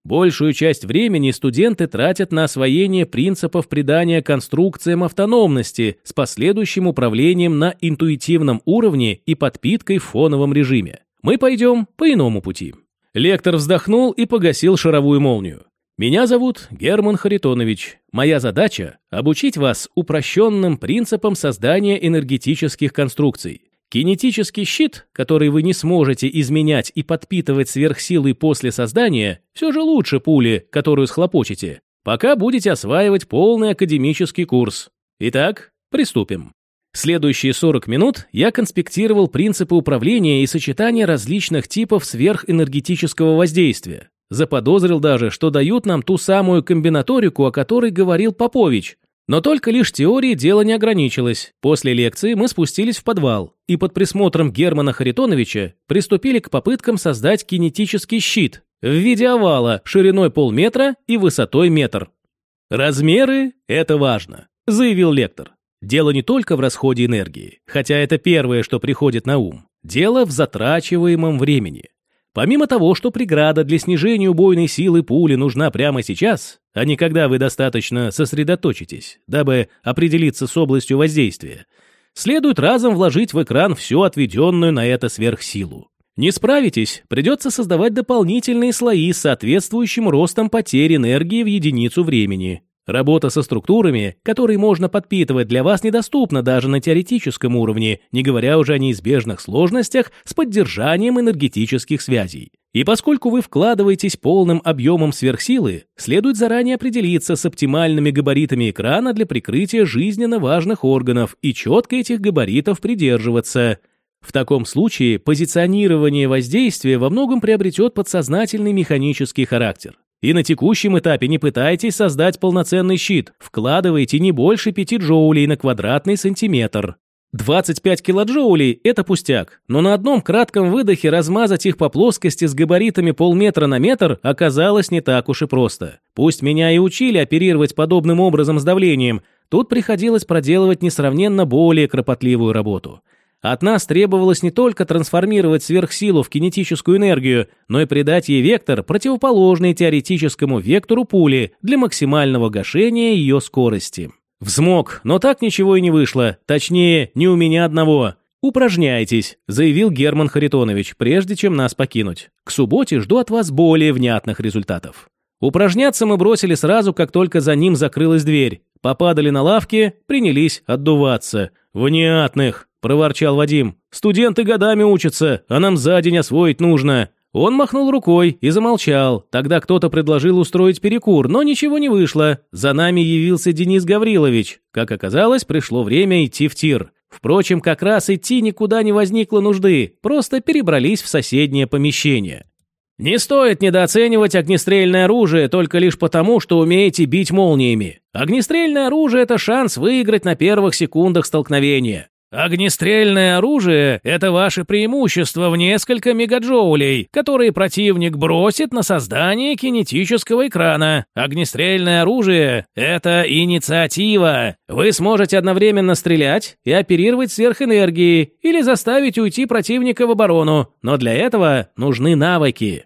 Большую часть времени студенты тратят на освоение принципов придания конструкциям автономности с последующим управлением на интуитивном уровне и подпиткой в фоновом режиме. Мы пойдем по иному пути. Лектор вздохнул и погасил шаровую молнию. Меня зовут Герман Харитонович. Моя задача – обучить вас упрощенным принципам создания энергетических конструкций. Кинетический щит, который вы не сможете изменять и подпитывать сверхсилой после создания, все же лучше пули, которую схлопочете, пока будете осваивать полный академический курс. Итак, приступим. Следующие 40 минут я конспектировал принципы управления и сочетания различных типов сверхэнергетического воздействия. Заподозрил даже, что дают нам ту самую комбинаторику, о которой говорил Попович, но только лишь теории дело не ограничилось. После лекции мы спустились в подвал и под присмотром Германа Харитоновича приступили к попыткам создать кинетический щит в виде овала шириной полметра и высотой метр. «Размеры – это важно», – заявил лектор. «Дело не только в расходе энергии, хотя это первое, что приходит на ум. Дело в затрачиваемом времени. Помимо того, что преграда для снижения убойной силы пули нужна прямо сейчас, а не когда вы достаточно сосредоточитесь, дабы определиться с областью воздействия, следует разом вложить в экран всю отведенную на это сверхсилу. Не справитесь, придется создавать дополнительные слои с соответствующим ростом потерь энергии в единицу времени. Работа со структурами, которые можно подпитывать, для вас недоступна даже на теоретическом уровне, не говоря уже о неизбежных сложностях с поддержанием энергетических связей. И поскольку вы вкладываетесь полным объемом сверхсилы, следует заранее определиться с оптимальными габаритами экрана для прикрытия жизненно важных органов и четко этих габаритов придерживаться. В таком случае позиционирование воздействия во многом приобретет подсознательный механический характер. И на текущем этапе не пытайтесь создать полноценный щит, вкладывайте не больше 5 джоулей на квадратный сантиметр. 25 килоджоулей – это пустяк, но на одном кратком выдохе размазать их по плоскости с габаритами полметра на метр оказалось не так уж и просто. Пусть меня и учили оперировать подобным образом с давлением, тут приходилось проделывать несравненно более кропотливую работу – от нас требовалось не только трансформировать сверхсилу в кинетическую энергию, но и придать ей вектор, противоположный теоретическому вектору пули для максимального гашения ее скорости. Взмок, но так ничего и не вышло. Точнее, не у меня одного. «Упражняйтесь», – заявил Герман Харитонович, прежде чем нас покинуть. «К субботе жду от вас более внятных результатов». Упражняться мы бросили сразу, как только за ним закрылась дверь. Попадали на лавки, принялись отдуваться. «Внятных», – проворчал Вадим. «Студенты годами учатся, а нам за день освоить нужно». Он махнул рукой и замолчал. Тогда кто-то предложил устроить перекур, но ничего не вышло. За нами явился Денис Гаврилович. Как оказалось, пришло время идти в тир. Впрочем, как раз идти никуда не возникло нужды, просто перебрались в соседнее помещение. Не стоит недооценивать огнестрельное оружие только лишь потому, что умеете бить молниями. Огнестрельное оружие – это шанс выиграть на первых секундах столкновения. Огнестрельное оружие – это ваше преимущество в несколько мегаджоулей, которые противник бросит на создание кинетического экрана. Огнестрельное оружие – это инициатива. Вы сможете одновременно стрелять и оперировать сверхэнергией или заставить уйти противника в оборону, но для этого нужны навыки.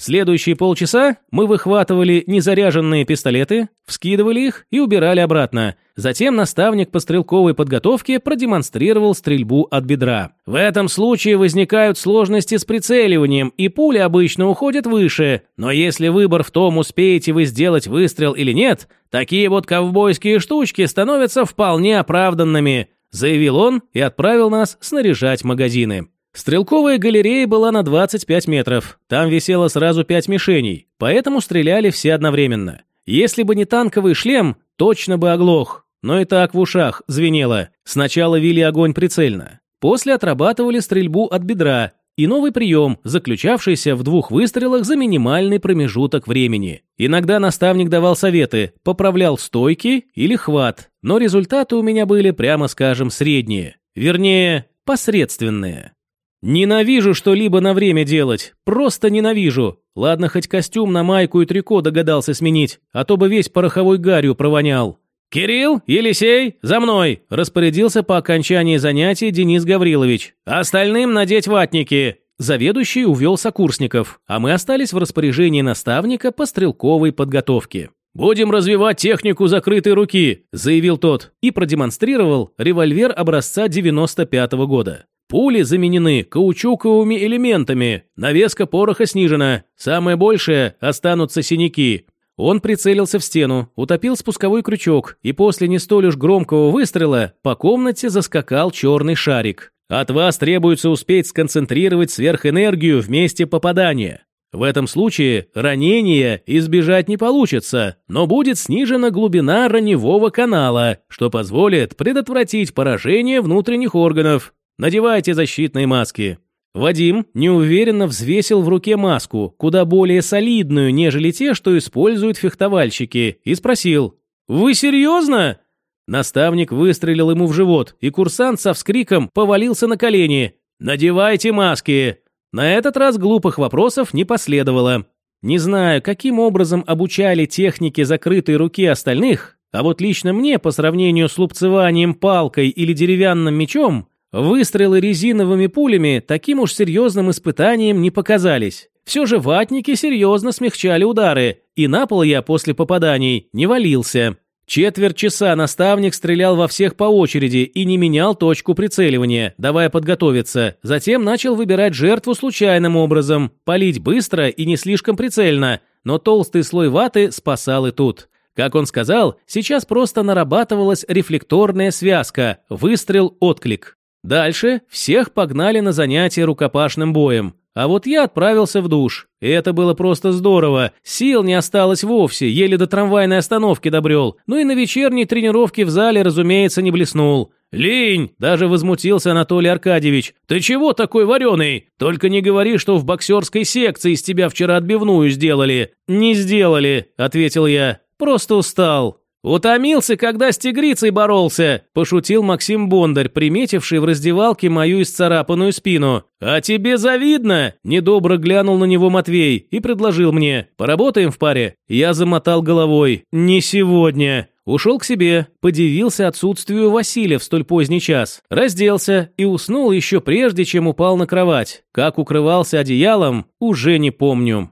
Следующие полчаса мы выхватывали незаряженные пистолеты, вскидывали их и убирали обратно. Затем наставник по стрелковой подготовке продемонстрировал стрельбу от бедра. В этом случае возникают сложности с прицеливанием, и пули обычно уходят выше. Но если выбор в том, успеете вы сделать выстрел или нет, такие вот ковбойские штучки становятся вполне оправданными, заявил он и отправил нас снаряжать магазины. Стрелковая галерея была на 25 метров. Там висело сразу пять мишеней, поэтому стреляли все одновременно. Если бы не танковый шлем, точно бы оглох. Но и так в ушах звенело. Сначала вели огонь прицельно. После отрабатывали стрельбу от бедра и новый прием, заключавшийся в двух выстрелах за минимальный промежуток времени. Иногда наставник давал советы, поправлял стойки или хват, но результаты у меня были, прямо скажем, средние. Вернее, посредственные. Ненавижу что-либо на время делать. Просто ненавижу. Ладно, хоть костюм на майку и трико догадался сменить, а то бы весь пороховой гарью провонял. «Кирилл, Елисей, за мной!» – распорядился по окончании занятий Денис Гаврилович. «Остальным надеть ватники!» Заведующий увел сокурсников, а мы остались в распоряжении наставника по стрелковой подготовке. «Будем развивать технику закрытой руки», – заявил тот и продемонстрировал револьвер образца 95 -го года. Пули заменены каучуковыми элементами, навеска пороха снижена, самое большее – останутся синяки. Он прицелился в стену, утопил спусковой крючок, и после не столь уж громкого выстрела по комнате заскакал черный шарик. От вас требуется успеть сконцентрировать сверхэнергию в месте попадания. В этом случае ранения избежать не получится, но будет снижена глубина раневого канала, что позволит предотвратить поражение внутренних органов, Надевайте защитные маски». Вадим неуверенно взвесил в руке маску, куда более солидную, нежели те, что используют фехтовальщики, и спросил «Вы серьезно?» Наставник выстрелил ему в живот, и курсант со вскриком повалился на колени. «Надевайте маски!» На этот раз глупых вопросов не последовало. Не знаю, каким образом обучали технике закрытой руки остальных, а вот лично мне, по сравнению с лупцеванием палкой или деревянным мечом, Выстрелы резиновыми пулями таким уж серьезным испытанием не показались. Все же ватники серьезно смягчали удары, и на пол я после попаданий не валился. Четверть часа наставник стрелял во всех по очереди и не менял точку прицеливания, давая подготовиться. Затем начал выбирать жертву случайным образом, палить быстро и не слишком прицельно, но толстый слой ваты спасал и тут. Как он сказал, сейчас просто нарабатывалась рефлекторная связка, выстрел-отклик. Дальше всех погнали на занятия рукопашным боем. А вот я отправился в душ. И это было просто здорово. Сил не осталось вовсе, еле до трамвайной остановки добрел. Ну и на вечерней тренировке в зале, разумеется, не блеснул. «Лень!» – даже возмутился Анатолий Аркадьевич. «Ты чего такой вареный? Только не говори, что в боксерской секции из тебя вчера отбивную сделали». «Не сделали», – ответил я. «Просто устал». «Утомился, когда с тигрицей боролся», – пошутил Максим Бондарь, приметивший в раздевалке мою исцарапанную спину. «А тебе завидно?» – недобро глянул на него Матвей и предложил мне. «Поработаем в паре?» Я замотал головой. «Не сегодня». Ушел к себе, подивился отсутствию Василия в столь поздний час, разделся и уснул еще прежде, чем упал на кровать. Как укрывался одеялом, уже не помню.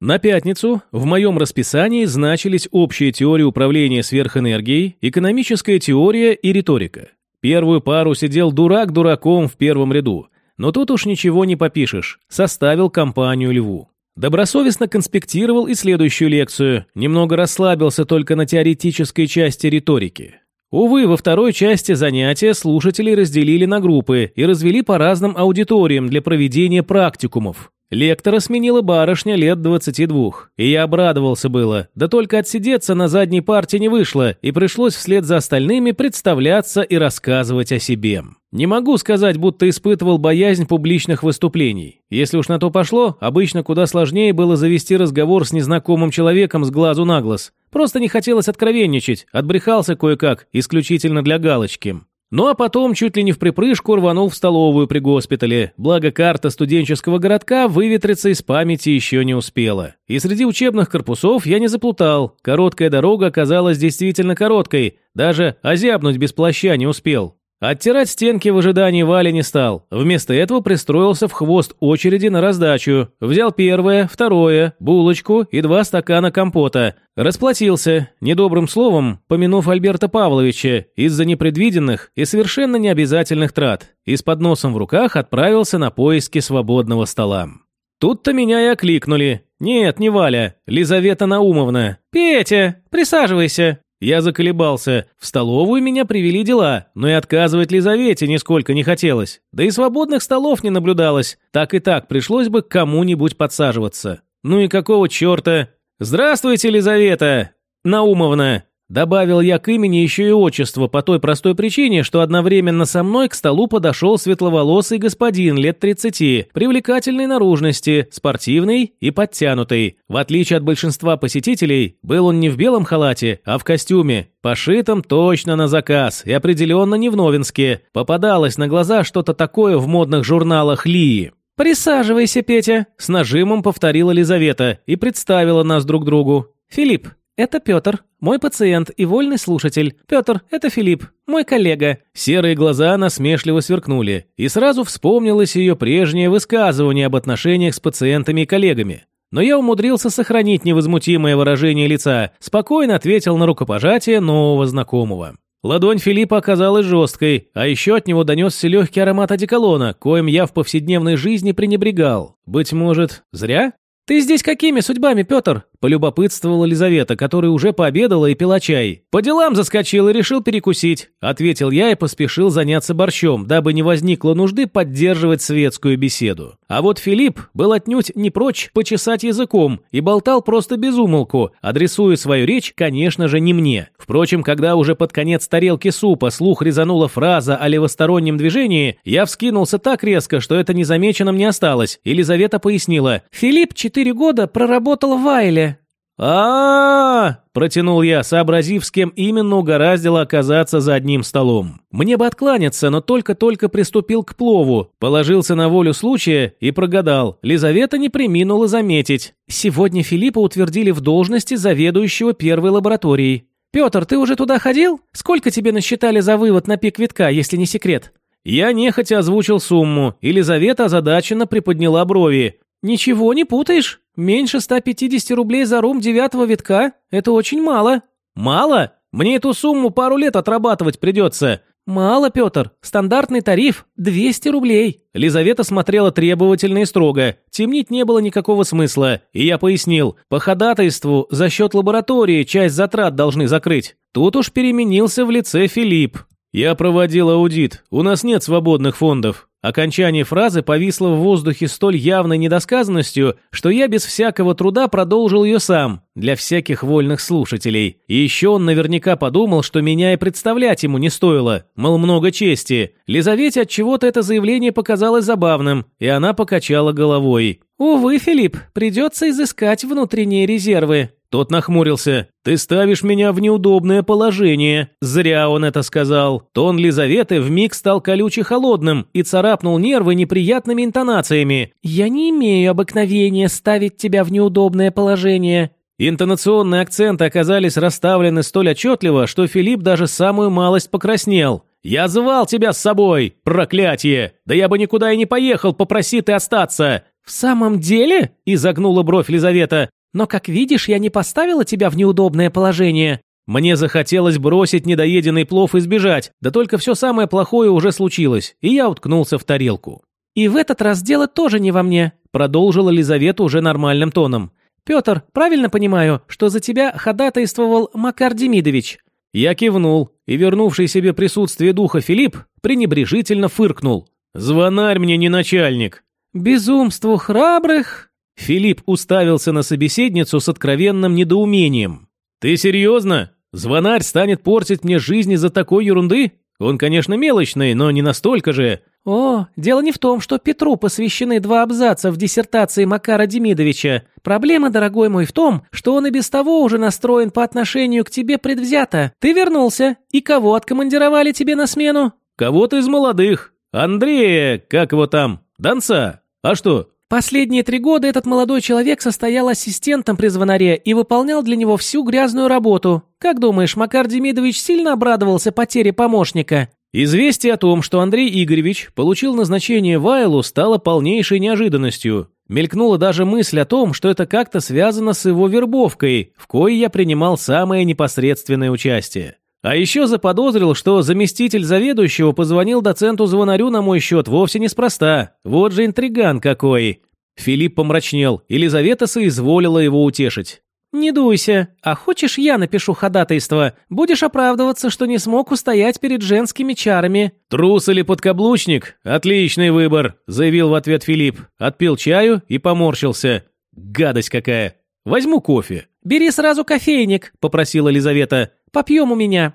На пятницу в моем расписании значились общая теория управления сверхэнергией, экономическая теория и риторика. Первую пару сидел дурак дураком в первом ряду, но тут уж ничего не попишешь, составил компанию Льву. Добросовестно конспектировал и следующую лекцию, немного расслабился только на теоретической части риторики. Увы, во второй части занятия слушателей разделили на группы и развели по разным аудиториям для проведения практикумов. Лектора сменила барышня лет 22, и я обрадовался было, да только отсидеться на задней парте не вышло, и пришлось вслед за остальными представляться и рассказывать о себе. Не могу сказать, будто испытывал боязнь публичных выступлений. Если уж на то пошло, обычно куда сложнее было завести разговор с незнакомым человеком с глазу на глаз. Просто не хотелось откровенничать, отбрехался кое-как, исключительно для галочки. Ну а потом чуть ли не в припрыжку рванул в столовую при госпитале, благо карта студенческого городка выветриться из памяти еще не успела. И среди учебных корпусов я не заплутал, короткая дорога оказалась действительно короткой, даже озябнуть без плаща не успел. Оттирать стенки в ожидании Вали не стал. Вместо этого пристроился в хвост очереди на раздачу. Взял первое, второе, булочку и два стакана компота. Расплатился, недобрым словом, помянув Альберта Павловича, из-за непредвиденных и совершенно необязательных трат. И с подносом в руках отправился на поиски свободного стола. Тут-то меня и окликнули. «Нет, не Валя, Лизавета Наумовна». «Петя, присаживайся». Я заколебался. В столовую меня привели дела, но и отказывать Лизавете нисколько не хотелось. Да и свободных столов не наблюдалось. Так и так пришлось бы кому-нибудь подсаживаться. Ну и какого черта? «Здравствуйте, Лизавета Наумовна!» Добавил я к имени еще и отчество по той простой причине, что одновременно со мной к столу подошел светловолосый господин лет 30, привлекательной наружности, спортивный и подтянутый. В отличие от большинства посетителей, был он не в белом халате, а в костюме, пошитом точно на заказ и определенно не в Новинске. Попадалось на глаза что-то такое в модных журналах Лии. «Присаживайся, Петя», – с нажимом повторила Лизавета и представила нас друг другу. «Филипп, это Петр, мой пациент и вольный слушатель. Петр, это Филипп, мой коллега». Серые глаза насмешливо сверкнули, и сразу вспомнилось ее прежнее высказывание об отношениях с пациентами и коллегами. Но я умудрился сохранить невозмутимое выражение лица, спокойно ответил на рукопожатие нового знакомого. Ладонь Филиппа оказалась жесткой, а еще от него донесся легкий аромат одеколона, коим я в повседневной жизни пренебрегал. Быть может, зря? «Ты здесь какими судьбами, Петр?» – полюбопытствовала Лизавета, которая уже пообедала и пила чай. «По делам заскочил и решил перекусить», – ответил я и поспешил заняться борщом, дабы не возникло нужды поддерживать светскую беседу. А вот Филипп был отнюдь не прочь почесать языком и болтал просто без умолку, адресуя свою речь, конечно же, не мне. Впрочем, когда уже под конец тарелки супа слух резанула фраза о левостороннем движении, я вскинулся так резко, что это незамеченным не осталось, и Лизавета пояснила. «Филипп четыре года проработал в Вайле». А, протянул я, сообразив, с кем именно угораздило оказаться за одним столом. Мне бы откланяться, но только-только приступил к плову, положился на волю случая и прогадал. Лизавета не приминула заметить. Сегодня Филиппа утвердили в должности заведующего первой лабораторией. «Петр, ты уже туда ходил? Сколько тебе насчитали за вывод на пик витка, если не секрет?» Я нехотя озвучил сумму, и Лизавета озадаченно приподняла брови. «Ничего не путаешь? Меньше 150 рублей за рум девятого витка? Это очень мало». «Мало? Мне эту сумму пару лет отрабатывать придется». «Мало, Петр. Стандартный тариф – 200 рублей». Лизавета смотрела требовательно и строго. Темнить не было никакого смысла. И я пояснил, по ходатайству за счет лаборатории часть затрат должны закрыть. Тут уж переменился в лице Филипп. «Я проводил аудит. У нас нет свободных фондов. Окончание фразы повисло в воздухе столь явной недосказанностью, что я без всякого труда продолжил ее сам, для всяких вольных слушателей. И еще он наверняка подумал, что меня и представлять ему не стоило, мол, много чести. Лизавете от чего-то это заявление показалось забавным, и она покачала головой. «Увы, Филипп, придется изыскать внутренние резервы. Тот нахмурился. «Ты ставишь меня в неудобное положение». Зря он это сказал. Тон Лизаветы вмиг стал колюче холодным и царапнул нервы неприятными интонациями. «Я не имею обыкновения ставить тебя в неудобное положение». Интонационные акценты оказались расставлены столь отчетливо, что Филипп даже самую малость покраснел. «Я звал тебя с собой, проклятие! Да я бы никуда и не поехал, попроси ты остаться!» «В самом деле?» – изогнула бровь Лизавета. «Но, как видишь, я не поставила тебя в неудобное положение». Мне захотелось бросить недоеденный плов и сбежать, да только все самое плохое уже случилось, и я уткнулся в тарелку. «И в этот раз дело тоже не во мне», – продолжила Лизавета уже нормальным тоном. «Петр, правильно понимаю, что за тебя ходатайствовал Макар Демидович?» Я кивнул, и вернувший себе присутствие духа Филипп пренебрежительно фыркнул. «Звонарь мне не начальник». «Безумству храбрых?» Филипп уставился на собеседницу с откровенным недоумением. «Ты серьезно? Звонарь станет портить мне жизнь из-за такой ерунды? Он, конечно, мелочный, но не настолько же. О, дело не в том, что Петру посвящены два абзаца в диссертации Макара Демидовича. Проблема, дорогой мой, в том, что он и без того уже настроен по отношению к тебе предвзято. Ты вернулся. И кого откомандировали тебе на смену? Кого-то из молодых. Андрея, как его там, Донца. А что? Последние три года этот молодой человек состоял ассистентом при звонаре и выполнял для него всю грязную работу. Как думаешь, Макар Демидович сильно обрадовался потере помощника? Известие о том, что Андрей Игоревич получил назначение в Айлу, стало полнейшей неожиданностью. Мелькнула даже мысль о том, что это как-то связано с его вербовкой, в коей я принимал самое непосредственное участие. А еще заподозрил, что заместитель заведующего позвонил доценту Звонарю на мой счет вовсе неспроста. Вот же интриган какой. Филипп помрачнел, Елизавета соизволила его утешить. «Не дуйся. А хочешь, я напишу ходатайство? Будешь оправдываться, что не смог устоять перед женскими чарами». «Трус или подкаблучник? Отличный выбор», — заявил в ответ Филипп. Отпил чаю и поморщился. «Гадость какая! Возьму кофе». «Бери сразу кофейник», — попросила Елизавета. Попьем у меня».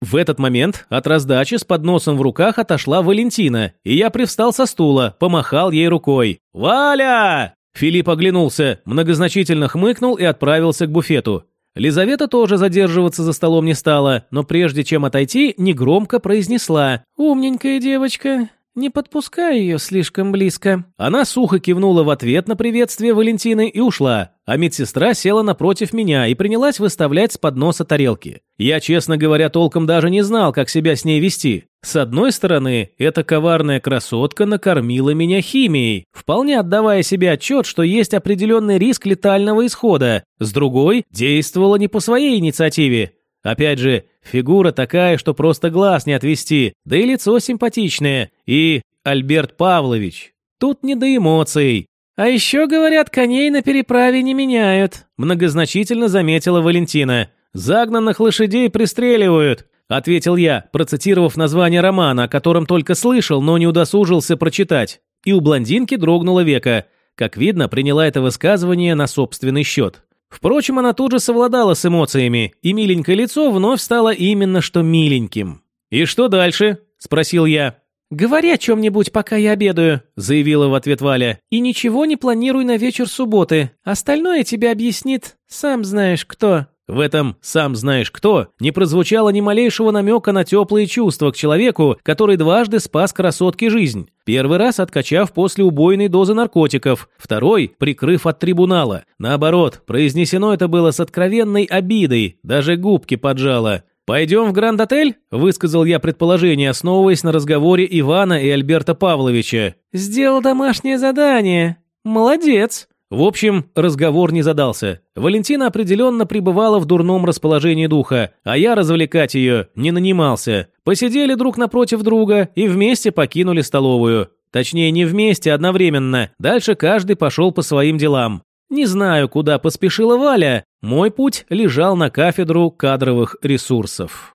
В этот момент от раздачи с подносом в руках отошла Валентина, и я привстал со стула, помахал ей рукой. «Валя!» Филипп оглянулся, многозначительно хмыкнул и отправился к буфету. Лизавета тоже задерживаться за столом не стала, но прежде чем отойти, негромко произнесла «Умненькая девочка, не подпускай ее слишком близко». Она сухо кивнула в ответ на приветствие Валентины и ушла, а медсестра села напротив меня и принялась выставлять с подноса тарелки. Я, честно говоря, толком даже не знал, как себя с ней вести. С одной стороны, эта коварная красотка накормила меня химией, вполне отдавая себе отчет, что есть определенный риск летального исхода. С другой, действовала не по своей инициативе, Опять же, фигура такая, что просто глаз не отвести, да и лицо симпатичное. И Альберт Павлович. Тут не до эмоций. А еще, говорят, коней на переправе не меняют, многозначительно заметила Валентина. Загнанных лошадей пристреливают, ответил я, процитировав название романа, о котором только слышал, но не удосужился прочитать. И у блондинки дрогнуло веко. Как видно, приняла это высказывание на собственный счет. Впрочем, она тут же совладала с эмоциями, и миленькое лицо вновь стало именно что миленьким. «И что дальше?» – спросил я. «Говори о чем-нибудь, пока я обедаю», – заявила в ответ Валя. «И ничего не планируй на вечер субботы. Остальное тебе объяснит сам знаешь кто». В этом «сам знаешь кто» не прозвучало ни малейшего намека на теплые чувства к человеку, который дважды спас красотке жизнь. Первый раз откачав после убойной дозы наркотиков, второй – прикрыв от трибунала. Наоборот, произнесено это было с откровенной обидой, даже губки поджало. «Пойдем в Гранд-отель?» – высказал я предположение, основываясь на разговоре Ивана и Альберта Павловича. «Сделал домашнее задание. Молодец!» В общем, разговор не задался. Валентина определенно пребывала в дурном расположении духа, а я развлекать ее не нанимался. Посидели друг напротив друга и вместе покинули столовую. Точнее, не вместе, одновременно. Дальше каждый пошел по своим делам. Не знаю, куда поспешила Валя. Мой путь лежал на кафедру кадровых ресурсов.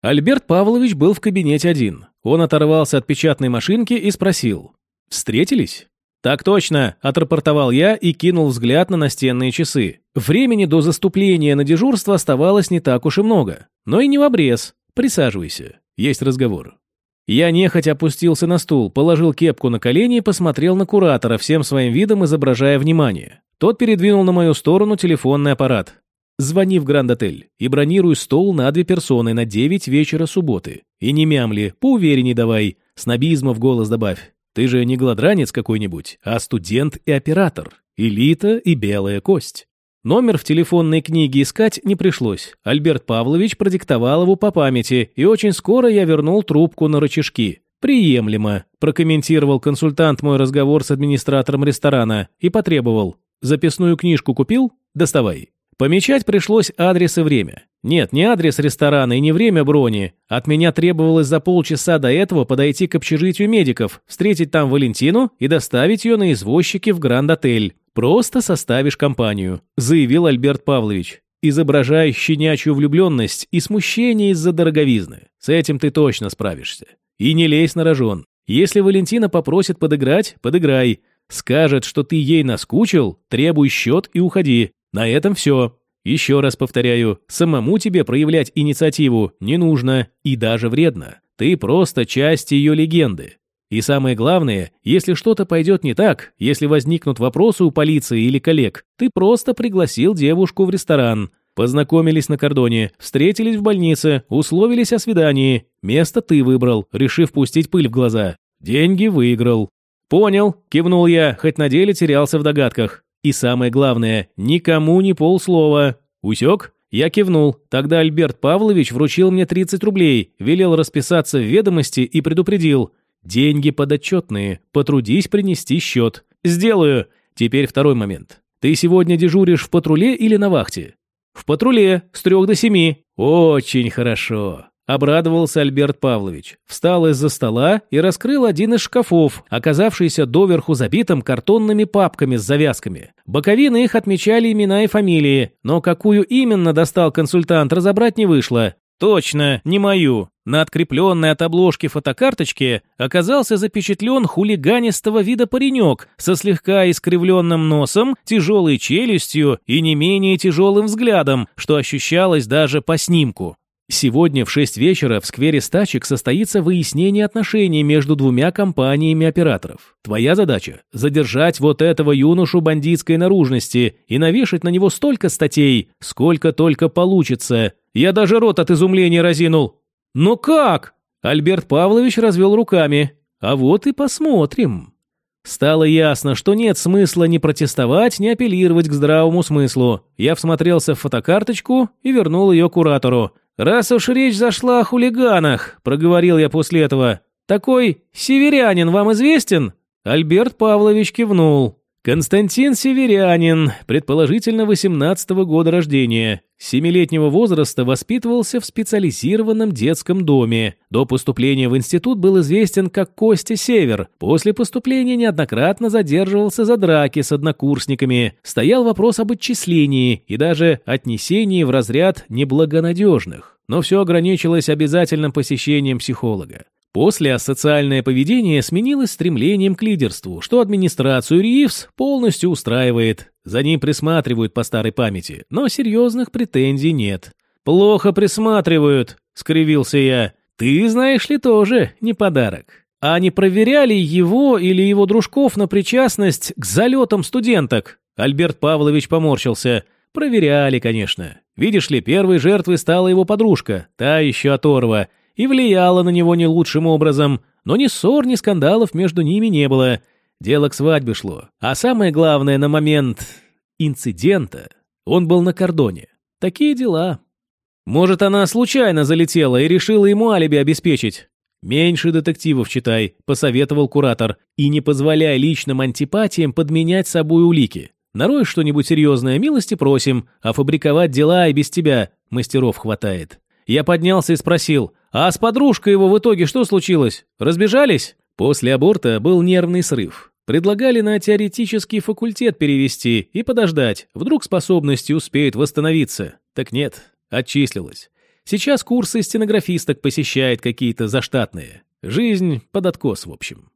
Альберт Павлович был в кабинете один. Он оторвался от печатной машинки и спросил. «Встретились?» «Так точно», – отрапортовал я и кинул взгляд на настенные часы. Времени до заступления на дежурство оставалось не так уж и много. Но и не в обрез. Присаживайся. Есть разговор. Я нехотя опустился на стул, положил кепку на колени и посмотрел на куратора, всем своим видом изображая внимание. Тот передвинул на мою сторону телефонный аппарат. «Звони в Гранд-отель и бронируй стол на две персоны на девять вечера субботы. И не мямли, поуверенней давай, снобизма в голос добавь. Ты же не гладранец какой-нибудь, а студент и оператор. Элита и белая кость. Номер в телефонной книге искать не пришлось. Альберт Павлович продиктовал его по памяти, и очень скоро я вернул трубку на рычажки. «Приемлемо», – прокомментировал консультант мой разговор с администратором ресторана и потребовал. «Записную книжку купил? Доставай». Помечать пришлось адрес и время. Нет, не адрес ресторана и не время брони. От меня требовалось за полчаса до этого подойти к общежитию медиков, встретить там Валентину и доставить ее на извозчике в Гранд-отель. Просто составишь компанию», – заявил Альберт Павлович изображая щенячью влюбленность и смущение из-за дороговизны. С этим ты точно справишься. И не лезь на рожон. Если Валентина попросит подыграть, подыграй. Скажет, что ты ей наскучил, требуй счет и уходи. На этом все. Еще раз повторяю, самому тебе проявлять инициативу не нужно и даже вредно. Ты просто часть ее легенды. И самое главное, если что-то пойдет не так, если возникнут вопросы у полиции или коллег, ты просто пригласил девушку в ресторан, познакомились на кордоне, встретились в больнице, условились о свидании, место ты выбрал, решив пустить пыль в глаза. Деньги выиграл. Понял, кивнул я, хоть на деле терялся в догадках. И самое главное, никому ни полслова. Усек? Я кивнул. Тогда Альберт Павлович вручил мне 30 рублей, велел расписаться в ведомости и предупредил. Деньги подотчетные, потрудись принести счет. Сделаю. Теперь второй момент. Ты сегодня дежуришь в патруле или на вахте? В патруле, с трех до семи. Очень хорошо. Обрадовался Альберт Павлович. Встал из-за стола и раскрыл один из шкафов, оказавшийся доверху забитым картонными папками с завязками. Боковины их отмечали имена и фамилии, но какую именно достал консультант, разобрать не вышло. Точно, не мою. На открепленной от обложки фотокарточке оказался запечатлен хулиганистого вида паренек со слегка искривленным носом, тяжелой челюстью и не менее тяжелым взглядом, что ощущалось даже по снимку. Сегодня в 6 вечера в сквере стачек состоится выяснение отношений между двумя компаниями операторов. Твоя задача – задержать вот этого юношу бандитской наружности и навешать на него столько статей, сколько только получится. Я даже рот от изумления разинул. «Ну как?» Альберт Павлович развел руками. «А вот и посмотрим». Стало ясно, что нет смысла ни протестовать, ни апеллировать к здравому смыслу. Я всмотрелся в фотокарточку и вернул ее куратору. «Раз уж речь зашла о хулиганах», – проговорил я после этого. «Такой северянин вам известен?» Альберт Павлович кивнул. Константин Северянин, предположительно 18 -го года рождения, семилетнего возраста воспитывался в специализированном детском доме. До поступления в институт был известен как Костя Север. После поступления неоднократно задерживался за драки с однокурсниками. Стоял вопрос об отчислении и даже отнесении в разряд неблагонадежных. Но все ограничилось обязательным посещением психолога. После асоциальное поведение сменилось стремлением к лидерству, что администрацию Ривз полностью устраивает. За ним присматривают по старой памяти, но серьезных претензий нет. «Плохо присматривают», — скривился я. «Ты, знаешь ли, тоже не подарок». А не проверяли его или его дружков на причастность к залетам студенток? Альберт Павлович поморщился. Проверяли, конечно. Видишь ли, первой жертвой стала его подружка, та еще оторва и влияла на него не лучшим образом, но ни ссор, ни скандалов между ними не было. Дело к свадьбе шло. А самое главное, на момент инцидента он был на кордоне. Такие дела. Может, она случайно залетела и решила ему алиби обеспечить. «Меньше детективов читай», — посоветовал куратор, «и не позволяй личным антипатиям подменять собой улики. Нарой что-нибудь серьезное, милости просим, а фабриковать дела и без тебя мастеров хватает». Я поднялся и спросил, а с подружкой его в итоге что случилось? Разбежались? После аборта был нервный срыв. Предлагали на теоретический факультет перевести и подождать, вдруг способности успеют восстановиться. Так нет, отчислилась. Сейчас курсы стенографисток посещает какие-то заштатные. Жизнь под откос, в общем.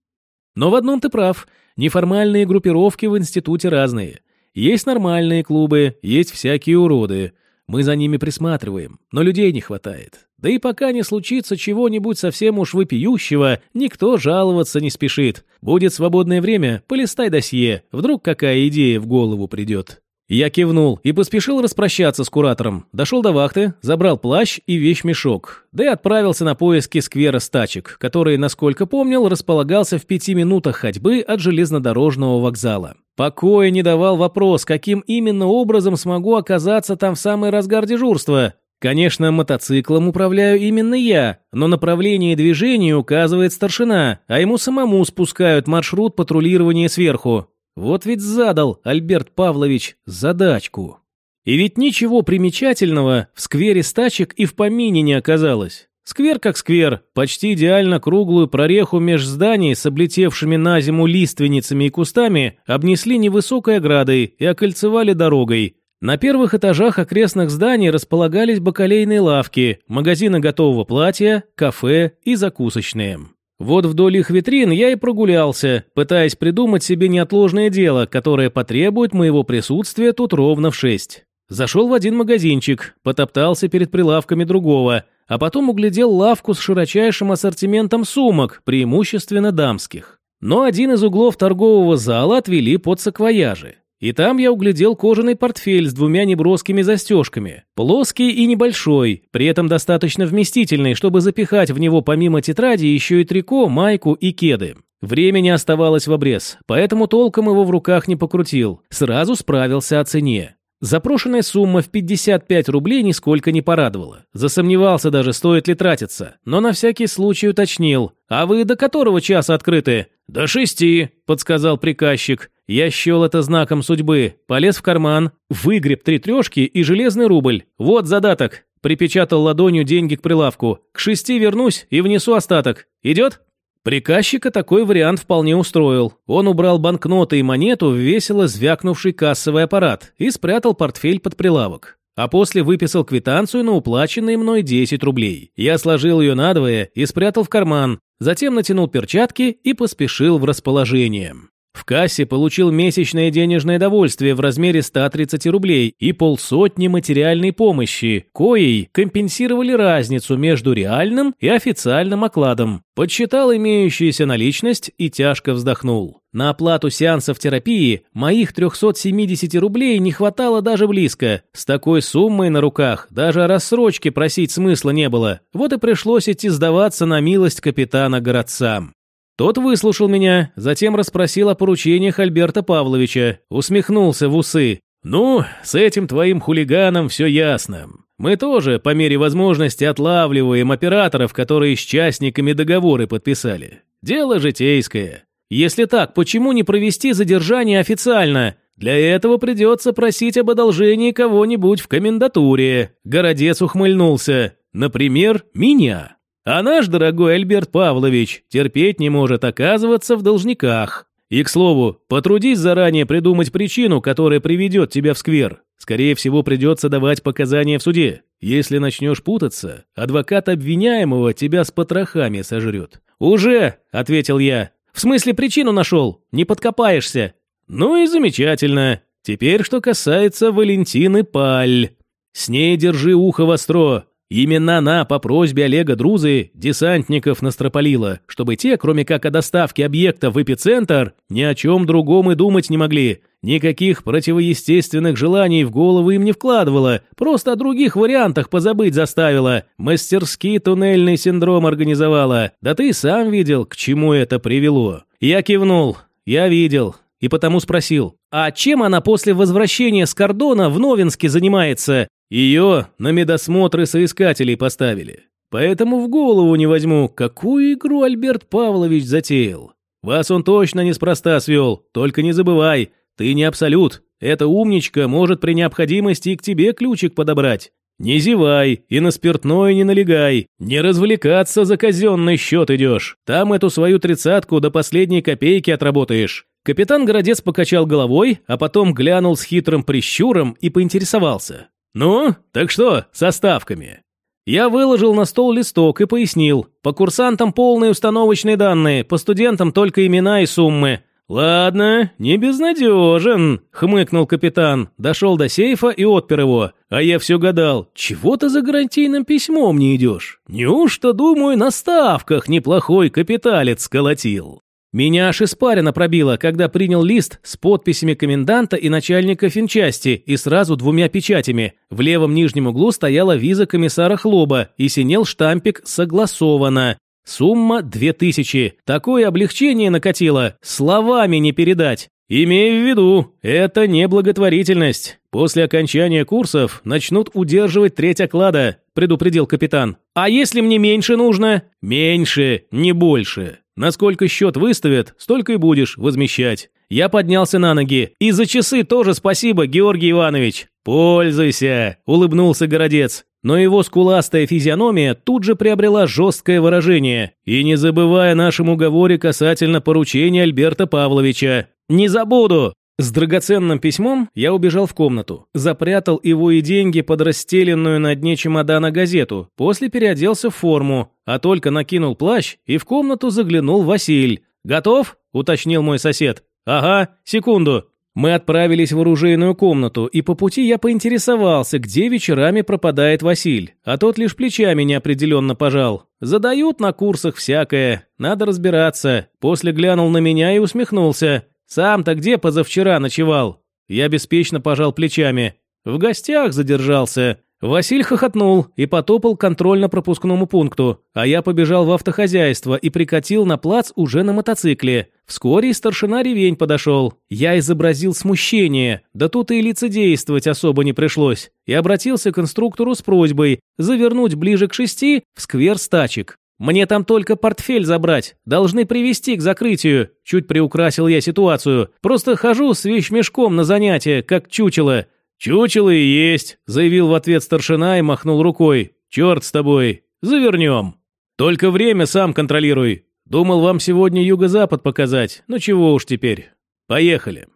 Но в одном ты прав. Неформальные группировки в институте разные. Есть нормальные клубы, есть всякие уроды. Мы за ними присматриваем, но людей не хватает. Да и пока не случится чего-нибудь совсем уж выпиющего, никто жаловаться не спешит. Будет свободное время, полистай досье, вдруг какая идея в голову придет. Я кивнул и поспешил распрощаться с куратором. Дошел до вахты, забрал плащ и вещмешок. Да и отправился на поиски сквера стачек, который, насколько помнил, располагался в пяти минутах ходьбы от железнодорожного вокзала. Покоя не давал вопрос, каким именно образом смогу оказаться там в самый разгар дежурства. Конечно, мотоциклом управляю именно я, но направление движения указывает старшина, а ему самому спускают маршрут патрулирования сверху. Вот ведь задал Альберт Павлович задачку. И ведь ничего примечательного в сквере стачек и в помине не оказалось. Сквер как сквер, почти идеально круглую прореху меж зданий с облетевшими на зиму лиственницами и кустами обнесли невысокой оградой и окольцевали дорогой. На первых этажах окрестных зданий располагались бакалейные лавки, магазины готового платья, кафе и закусочные. Вот вдоль их витрин я и прогулялся, пытаясь придумать себе неотложное дело, которое потребует моего присутствия тут ровно в шесть. Зашел в один магазинчик, потоптался перед прилавками другого, а потом углядел лавку с широчайшим ассортиментом сумок, преимущественно дамских. Но один из углов торгового зала отвели под саквояжи. И там я углядел кожаный портфель с двумя неброскими застежками. Плоский и небольшой, при этом достаточно вместительный, чтобы запихать в него помимо тетради еще и трико, майку и кеды. Времени оставалось в обрез, поэтому толком его в руках не покрутил. Сразу справился о цене. Запрошенная сумма в 55 рублей нисколько не порадовала. Засомневался даже, стоит ли тратиться, но на всякий случай уточнил. «А вы до которого часа открыты?» «До шести», — подсказал приказчик. Я счел это знаком судьбы, полез в карман, выгреб три трешки и железный рубль. Вот задаток. Припечатал ладонью деньги к прилавку. К шести вернусь и внесу остаток. Идет? Приказчика такой вариант вполне устроил. Он убрал банкноты и монету в весело звякнувший кассовый аппарат и спрятал портфель под прилавок. А после выписал квитанцию на уплаченные мной 10 рублей. Я сложил ее надвое и спрятал в карман, затем натянул перчатки и поспешил в расположение. В кассе получил месячное денежное довольствие в размере 130 рублей и полсотни материальной помощи, коей компенсировали разницу между реальным и официальным окладом. Подсчитал имеющуюся наличность и тяжко вздохнул. На оплату сеансов терапии моих 370 рублей не хватало даже близко. С такой суммой на руках даже о рассрочке просить смысла не было. Вот и пришлось идти сдаваться на милость капитана городцам. Тот выслушал меня, затем расспросил о поручениях Альберта Павловича, усмехнулся в усы. «Ну, с этим твоим хулиганом все ясно. Мы тоже, по мере возможности, отлавливаем операторов, которые с частниками договоры подписали. Дело житейское. Если так, почему не провести задержание официально? Для этого придется просить об одолжении кого-нибудь в комендатуре». Городец ухмыльнулся. «Например, меня». А наш дорогой Альберт Павлович терпеть не может оказываться в должниках. И, к слову, потрудись заранее придумать причину, которая приведет тебя в сквер. Скорее всего, придется давать показания в суде. Если начнешь путаться, адвокат обвиняемого тебя с потрохами сожрет. «Уже!» – ответил я. «В смысле причину нашел? Не подкопаешься». «Ну и замечательно. Теперь, что касается Валентины Паль. С ней держи ухо востро. Именно она по просьбе Олега Друзы десантников настропалила, чтобы те, кроме как о доставке объекта в эпицентр, ни о чем другом и думать не могли. Никаких противоестественных желаний в голову им не вкладывала, просто о других вариантах позабыть заставила. Мастерски туннельный синдром организовала. Да ты сам видел, к чему это привело. Я кивнул. Я видел. И потому спросил, а чем она после возвращения с кордона в Новинске занимается? Ее на медосмотры соискателей поставили. Поэтому в голову не возьму, какую игру Альберт Павлович затеял. Вас он точно неспроста свел, только не забывай, ты не абсолют. Эта умничка может при необходимости и к тебе ключик подобрать. Не зевай и на спиртное не налегай. Не развлекаться за казенный счет идешь. Там эту свою тридцатку до последней копейки отработаешь. Капитан Городец покачал головой, а потом глянул с хитрым прищуром и поинтересовался. «Ну, так что, со ставками?» Я выложил на стол листок и пояснил. По курсантам полные установочные данные, по студентам только имена и суммы. «Ладно, не безнадежен», — хмыкнул капитан. Дошел до сейфа и отпер его. А я все гадал, чего ты за гарантийным письмом не идешь? Неужто, думаю, на ставках неплохой капиталец сколотил? Меня аж испарина пробило, когда принял лист с подписями коменданта и начальника финчасти и сразу двумя печатями. В левом нижнем углу стояла виза комиссара Хлоба и синел штампик «Согласовано». Сумма две тысячи. Такое облегчение накатило, словами не передать. «Имей в виду, это не благотворительность. После окончания курсов начнут удерживать треть оклада», – предупредил капитан. «А если мне меньше нужно?» «Меньше, не больше. Насколько счет выставят, столько и будешь возмещать». Я поднялся на ноги. «И за часы тоже спасибо, Георгий Иванович». «Пользуйся», – улыбнулся Городец. Но его скуластая физиономия тут же приобрела жесткое выражение. «И не забывая о нашем уговоре касательно поручения Альберта Павловича. Не забуду!» С драгоценным письмом я убежал в комнату, запрятал его и деньги под расстеленную на дне чемодана газету, после переоделся в форму, а только накинул плащ и в комнату заглянул Василь. «Готов?» – уточнил мой сосед. «Ага, секунду». Мы отправились в оружейную комнату, и по пути я поинтересовался, где вечерами пропадает Василь, а тот лишь плечами неопределенно пожал. Задают на курсах всякое, надо разбираться. После глянул на меня и усмехнулся. «Сам-то где позавчера ночевал?» Я беспечно пожал плечами. «В гостях задержался». Василь хохотнул и потопал к контрольно-пропускному пункту, а я побежал в автохозяйство и прикатил на плац уже на мотоцикле. Вскоре старшина Ревень подошел. Я изобразил смущение, да тут и лицедействовать особо не пришлось, и обратился к инструктору с просьбой завернуть ближе к шести в сквер стачек. «Мне там только портфель забрать. Должны привести к закрытию». Чуть приукрасил я ситуацию. «Просто хожу с вещмешком на занятия, как чучело. «Чучело и есть», – заявил в ответ старшина и махнул рукой. «Черт с тобой, завернем. Только время сам контролируй. Думал вам сегодня юго-запад показать, ну чего уж теперь. Поехали».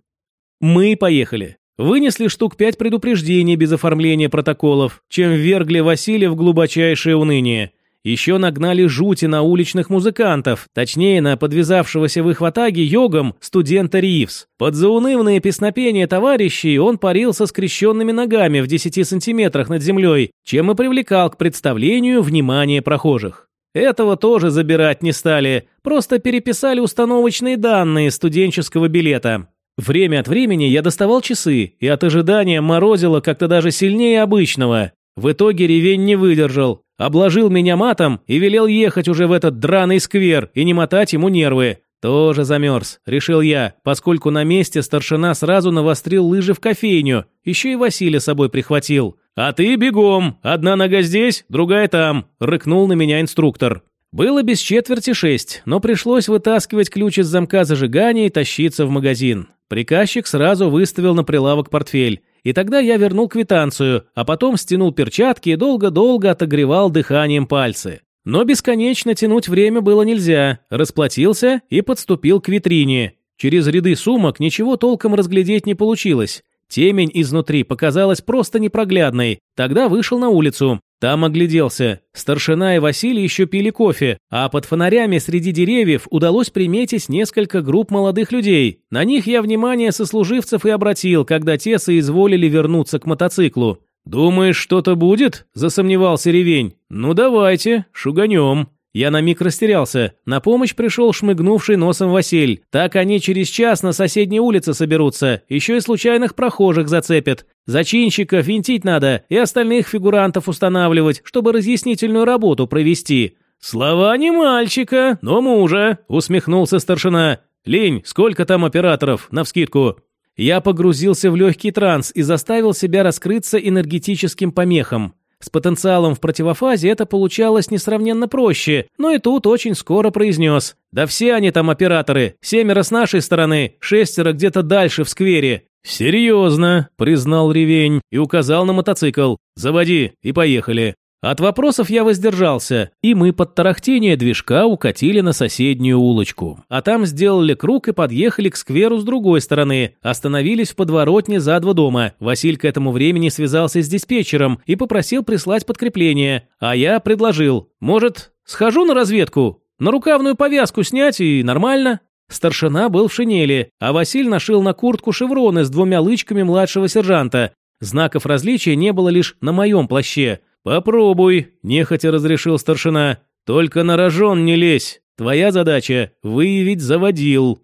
Мы поехали. Вынесли штук пять предупреждений без оформления протоколов, чем ввергли Василия в глубочайшее уныние. Еще нагнали жути на уличных музыкантов, точнее на подвязавшегося в их ватаге йогом студента Ривз. Под заунывные песнопения товарищей он парил со скрещенными ногами в 10 сантиметрах над землей, чем и привлекал к представлению внимание прохожих. Этого тоже забирать не стали, просто переписали установочные данные студенческого билета. Время от времени я доставал часы, и от ожидания морозило как-то даже сильнее обычного. В итоге ревень не выдержал, обложил меня матом и велел ехать уже в этот драный сквер и не мотать ему нервы. Тоже замерз, решил я, поскольку на месте старшина сразу навострил лыжи в кофейню, еще и Василия с собой прихватил. «А ты бегом, одна нога здесь, другая там», – рыкнул на меня инструктор. Было без четверти шесть, но пришлось вытаскивать ключ из замка зажигания и тащиться в магазин. Приказчик сразу выставил на прилавок портфель. И тогда я вернул квитанцию, а потом стянул перчатки и долго-долго отогревал дыханием пальцы. Но бесконечно тянуть время было нельзя. Расплатился и подступил к витрине. Через ряды сумок ничего толком разглядеть не получилось. Темень изнутри показалась просто непроглядной. Тогда вышел на улицу. Там огляделся. Старшина и Василий еще пили кофе, а под фонарями среди деревьев удалось приметить несколько групп молодых людей. На них я внимание сослуживцев и обратил, когда те соизволили вернуться к мотоциклу. «Думаешь, что-то будет?» – засомневался Ревень. «Ну давайте, шуганем». Я на миг растерялся. На помощь пришел шмыгнувший носом Василь. Так они через час на соседней улице соберутся. Еще и случайных прохожих зацепят. Зачинщиков винтить надо и остальных фигурантов устанавливать, чтобы разъяснительную работу провести. «Слова не мальчика, но мужа», — усмехнулся старшина. «Лень, сколько там операторов, навскидку?» Я погрузился в легкий транс и заставил себя раскрыться энергетическим помехом. С потенциалом в противофазе это получалось несравненно проще, но и тут очень скоро произнес. «Да все они там операторы, семеро с нашей стороны, шестеро где-то дальше в сквере». «Серьезно», — признал Ревень и указал на мотоцикл. «Заводи и поехали». От вопросов я воздержался, и мы под тарахтение движка укатили на соседнюю улочку. А там сделали круг и подъехали к скверу с другой стороны. Остановились в подворотне за два дома. Василь к этому времени связался с диспетчером и попросил прислать подкрепление. А я предложил, может, схожу на разведку? На рукавную повязку снять и нормально? Старшина был в шинели, а Василь нашил на куртку шевроны с двумя лычками младшего сержанта. Знаков различия не было лишь на моем плаще. «Попробуй», – нехотя разрешил старшина. «Только на рожон не лезь. Твоя задача – выявить заводил».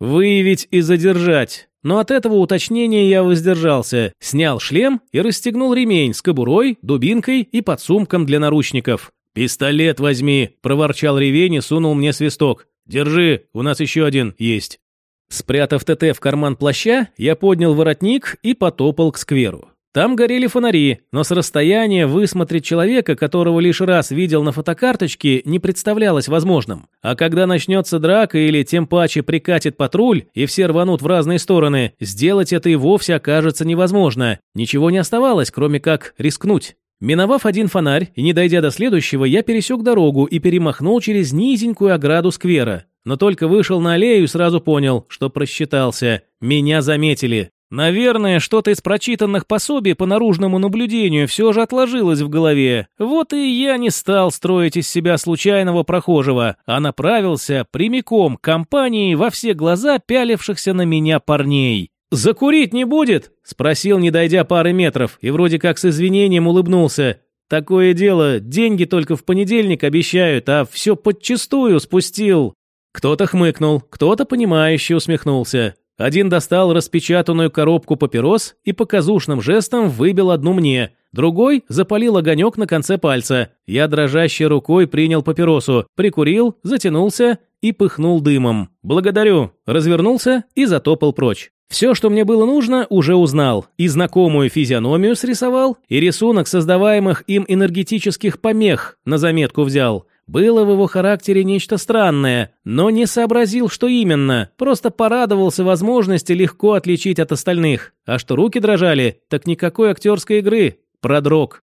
«Выявить и задержать». Но от этого уточнения я воздержался, снял шлем и расстегнул ремень с кобурой, дубинкой и подсумком для наручников. «Пистолет возьми!» – проворчал ревень и сунул мне свисток. «Держи, у нас еще один есть». Спрятав ТТ в карман плаща, я поднял воротник и потопал к скверу. Там горели фонари, но с расстояния высмотреть человека, которого лишь раз видел на фотокарточке, не представлялось возможным. А когда начнется драка или тем паче прикатит патруль, и все рванут в разные стороны, сделать это и вовсе окажется невозможно. Ничего не оставалось, кроме как рискнуть. Миновав один фонарь и не дойдя до следующего, я пересек дорогу и перемахнул через низенькую ограду сквера. Но только вышел на аллею и сразу понял, что просчитался. Меня заметили. Наверное, что-то из прочитанных пособий по наружному наблюдению все же отложилось в голове. Вот и я не стал строить из себя случайного прохожего, а направился прямиком к компании во все глаза пялившихся на меня парней. «Закурить не будет?» – спросил, не дойдя пары метров, и вроде как с извинением улыбнулся. «Такое дело, деньги только в понедельник обещают, а все подчистую спустил». Кто-то хмыкнул, кто-то понимающе усмехнулся. Один достал распечатанную коробку папирос и показушным жестом выбил одну мне. Другой запалил огонек на конце пальца. Я дрожащей рукой принял папиросу, прикурил, затянулся и пыхнул дымом. «Благодарю». Развернулся и затопал прочь. Все, что мне было нужно, уже узнал. И знакомую физиономию срисовал, и рисунок создаваемых им энергетических помех на заметку взял. Было в его характере нечто странное, но не сообразил, что именно, просто порадовался возможности легко отличить от остальных. А что руки дрожали, так никакой актерской игры. Продрог.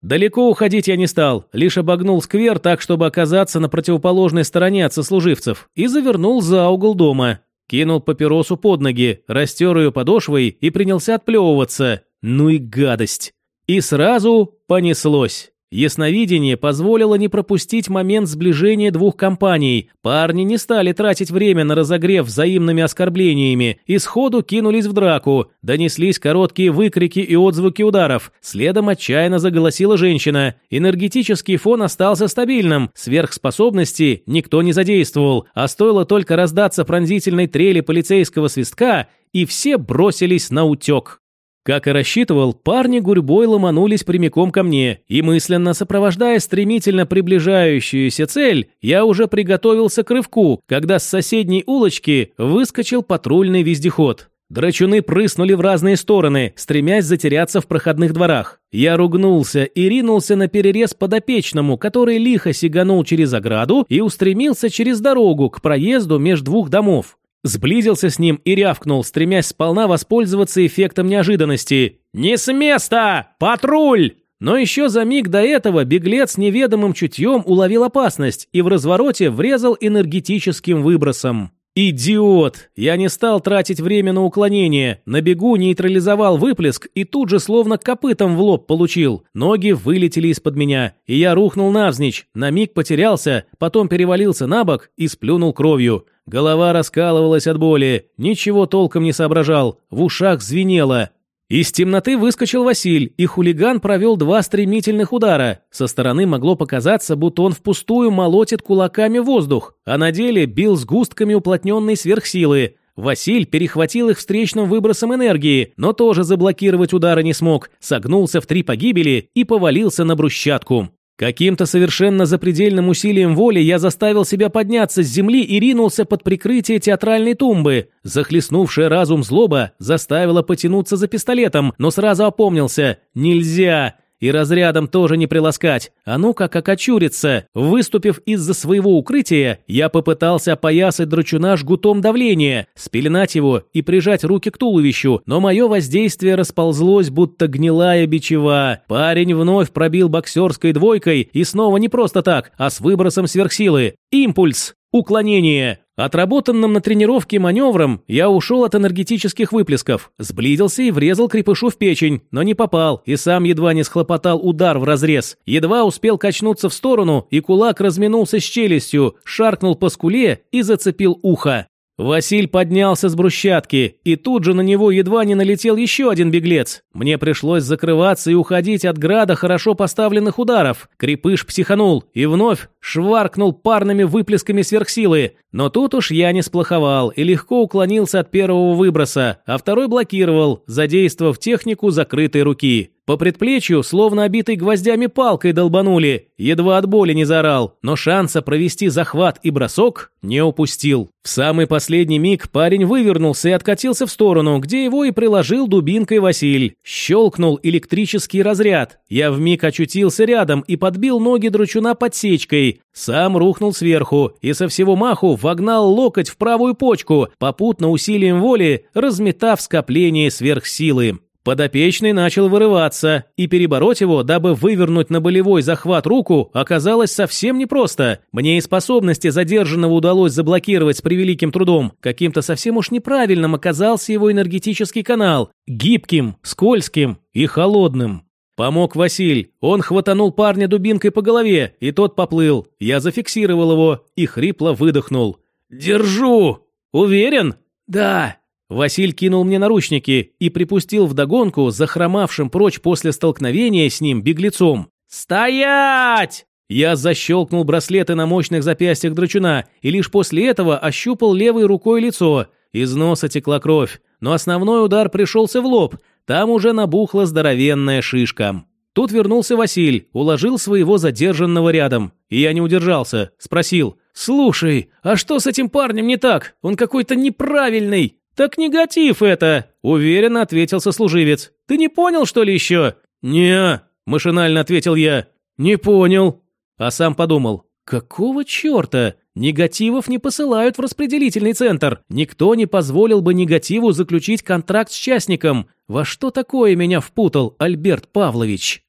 Далеко уходить я не стал, лишь обогнул сквер так, чтобы оказаться на противоположной стороне от сослуживцев, и завернул за угол дома. Кинул папиросу под ноги, растер ее подошвой и принялся отплевываться. Ну и гадость. И сразу понеслось. Ясновидение позволило не пропустить момент сближения двух компаний. Парни не стали тратить время на разогрев взаимными оскорблениями и сходу кинулись в драку. Донеслись короткие выкрики и отзвуки ударов. Следом отчаянно заголосила женщина. Энергетический фон остался стабильным. Сверхспособности никто не задействовал. А стоило только раздаться пронзительной трели полицейского свистка, и все бросились на утек. Как и рассчитывал, парни гурьбой ломанулись прямиком ко мне, и мысленно сопровождая стремительно приближающуюся цель, я уже приготовился к рывку, когда с соседней улочки выскочил патрульный вездеход. Драчуны прыснули в разные стороны, стремясь затеряться в проходных дворах. Я ругнулся и ринулся на перерез подопечному, который лихо сиганул через ограду и устремился через дорогу к проезду между двух домов. Сблизился с ним и рявкнул, стремясь сполна воспользоваться эффектом неожиданности. «Не с места! Патруль!» Но еще за миг до этого беглец неведомым чутьем уловил опасность и в развороте врезал энергетическим выбросом. «Идиот! Я не стал тратить время на уклонение. На бегу нейтрализовал выплеск и тут же словно копытом в лоб получил. Ноги вылетели из-под меня, и я рухнул навзничь. На миг потерялся, потом перевалился на бок и сплюнул кровью. Голова раскалывалась от боли, ничего толком не соображал, в ушах звенело. Из темноты выскочил Василь, и хулиган провел два стремительных удара. Со стороны могло показаться, будто он впустую молотит кулаками воздух, а на деле бил сгустками уплотненной сверхсилы. Василь перехватил их встречным выбросом энергии, но тоже заблокировать удары не смог, согнулся в три погибели и повалился на брусчатку. Каким-то совершенно запредельным усилием воли я заставил себя подняться с земли и ринулся под прикрытие театральной тумбы. Захлестнувшая разум злоба заставила потянуться за пистолетом, но сразу опомнился. «Нельзя!» И разрядом тоже не приласкать. А ну как окочуриться. Выступив из-за своего укрытия, я попытался опоясать дручуна жгутом давления, спеленать его и прижать руки к туловищу, но мое воздействие расползлось, будто гнилая бичева. Парень вновь пробил боксерской двойкой и снова не просто так, а с выбросом сверхсилы. Импульс! Уклонение. Отработанным на тренировке маневром я ушел от энергетических выплесков, сблизился и врезал крепышу в печень, но не попал и сам едва не схлопотал удар в разрез. Едва успел качнуться в сторону, и кулак разминулся с челюстью, шаркнул по скуле и зацепил ухо. Василь поднялся с брусчатки, и тут же на него едва не налетел еще один беглец. Мне пришлось закрываться и уходить от града хорошо поставленных ударов. Крепыш психанул и вновь шваркнул парными выплесками сверхсилы. Но тут уж я не сплоховал и легко уклонился от первого выброса, а второй блокировал, задействовав технику закрытой руки. По предплечью, словно обитой гвоздями палкой долбанули. Едва от боли не заорал, но шанса провести захват и бросок не упустил. В самый последний миг парень вывернулся и откатился в сторону, где его и приложил дубинкой Василь. Щелкнул электрический разряд. Я вмиг очутился рядом и подбил ноги дручуна подсечкой. Сам рухнул сверху и со всего маху вогнал локоть в правую почку, попутно усилием воли разметав скопление сверхсилы. Подопечный начал вырываться, и перебороть его, дабы вывернуть на болевой захват руку, оказалось совсем непросто. Мне и способности задержанного удалось заблокировать с превеликим трудом. Каким-то совсем уж неправильным оказался его энергетический канал. Гибким, скользким и холодным. Помог Василь. Он хватанул парня дубинкой по голове, и тот поплыл. Я зафиксировал его и хрипло выдохнул. «Держу!» «Уверен?» «Да!» Василь кинул мне наручники и припустил вдогонку захромавшим прочь после столкновения с ним беглецом. «Стоять!» Я защелкнул браслеты на мощных запястьях драчуна и лишь после этого ощупал левой рукой лицо. Из носа текла кровь, но основной удар пришелся в лоб, там уже набухла здоровенная шишка. Тут вернулся Василь, уложил своего задержанного рядом. И я не удержался, спросил. «Слушай, а что с этим парнем не так? Он какой-то неправильный!» «Так негатив это!» – уверенно ответил сослуживец. «Ты не понял, что ли, еще?» «Не», – машинально ответил я. «Не понял». А сам подумал. «Какого черта? Негативов не посылают в распределительный центр. Никто не позволил бы негативу заключить контракт с частником. Во что такое меня впутал Альберт Павлович?»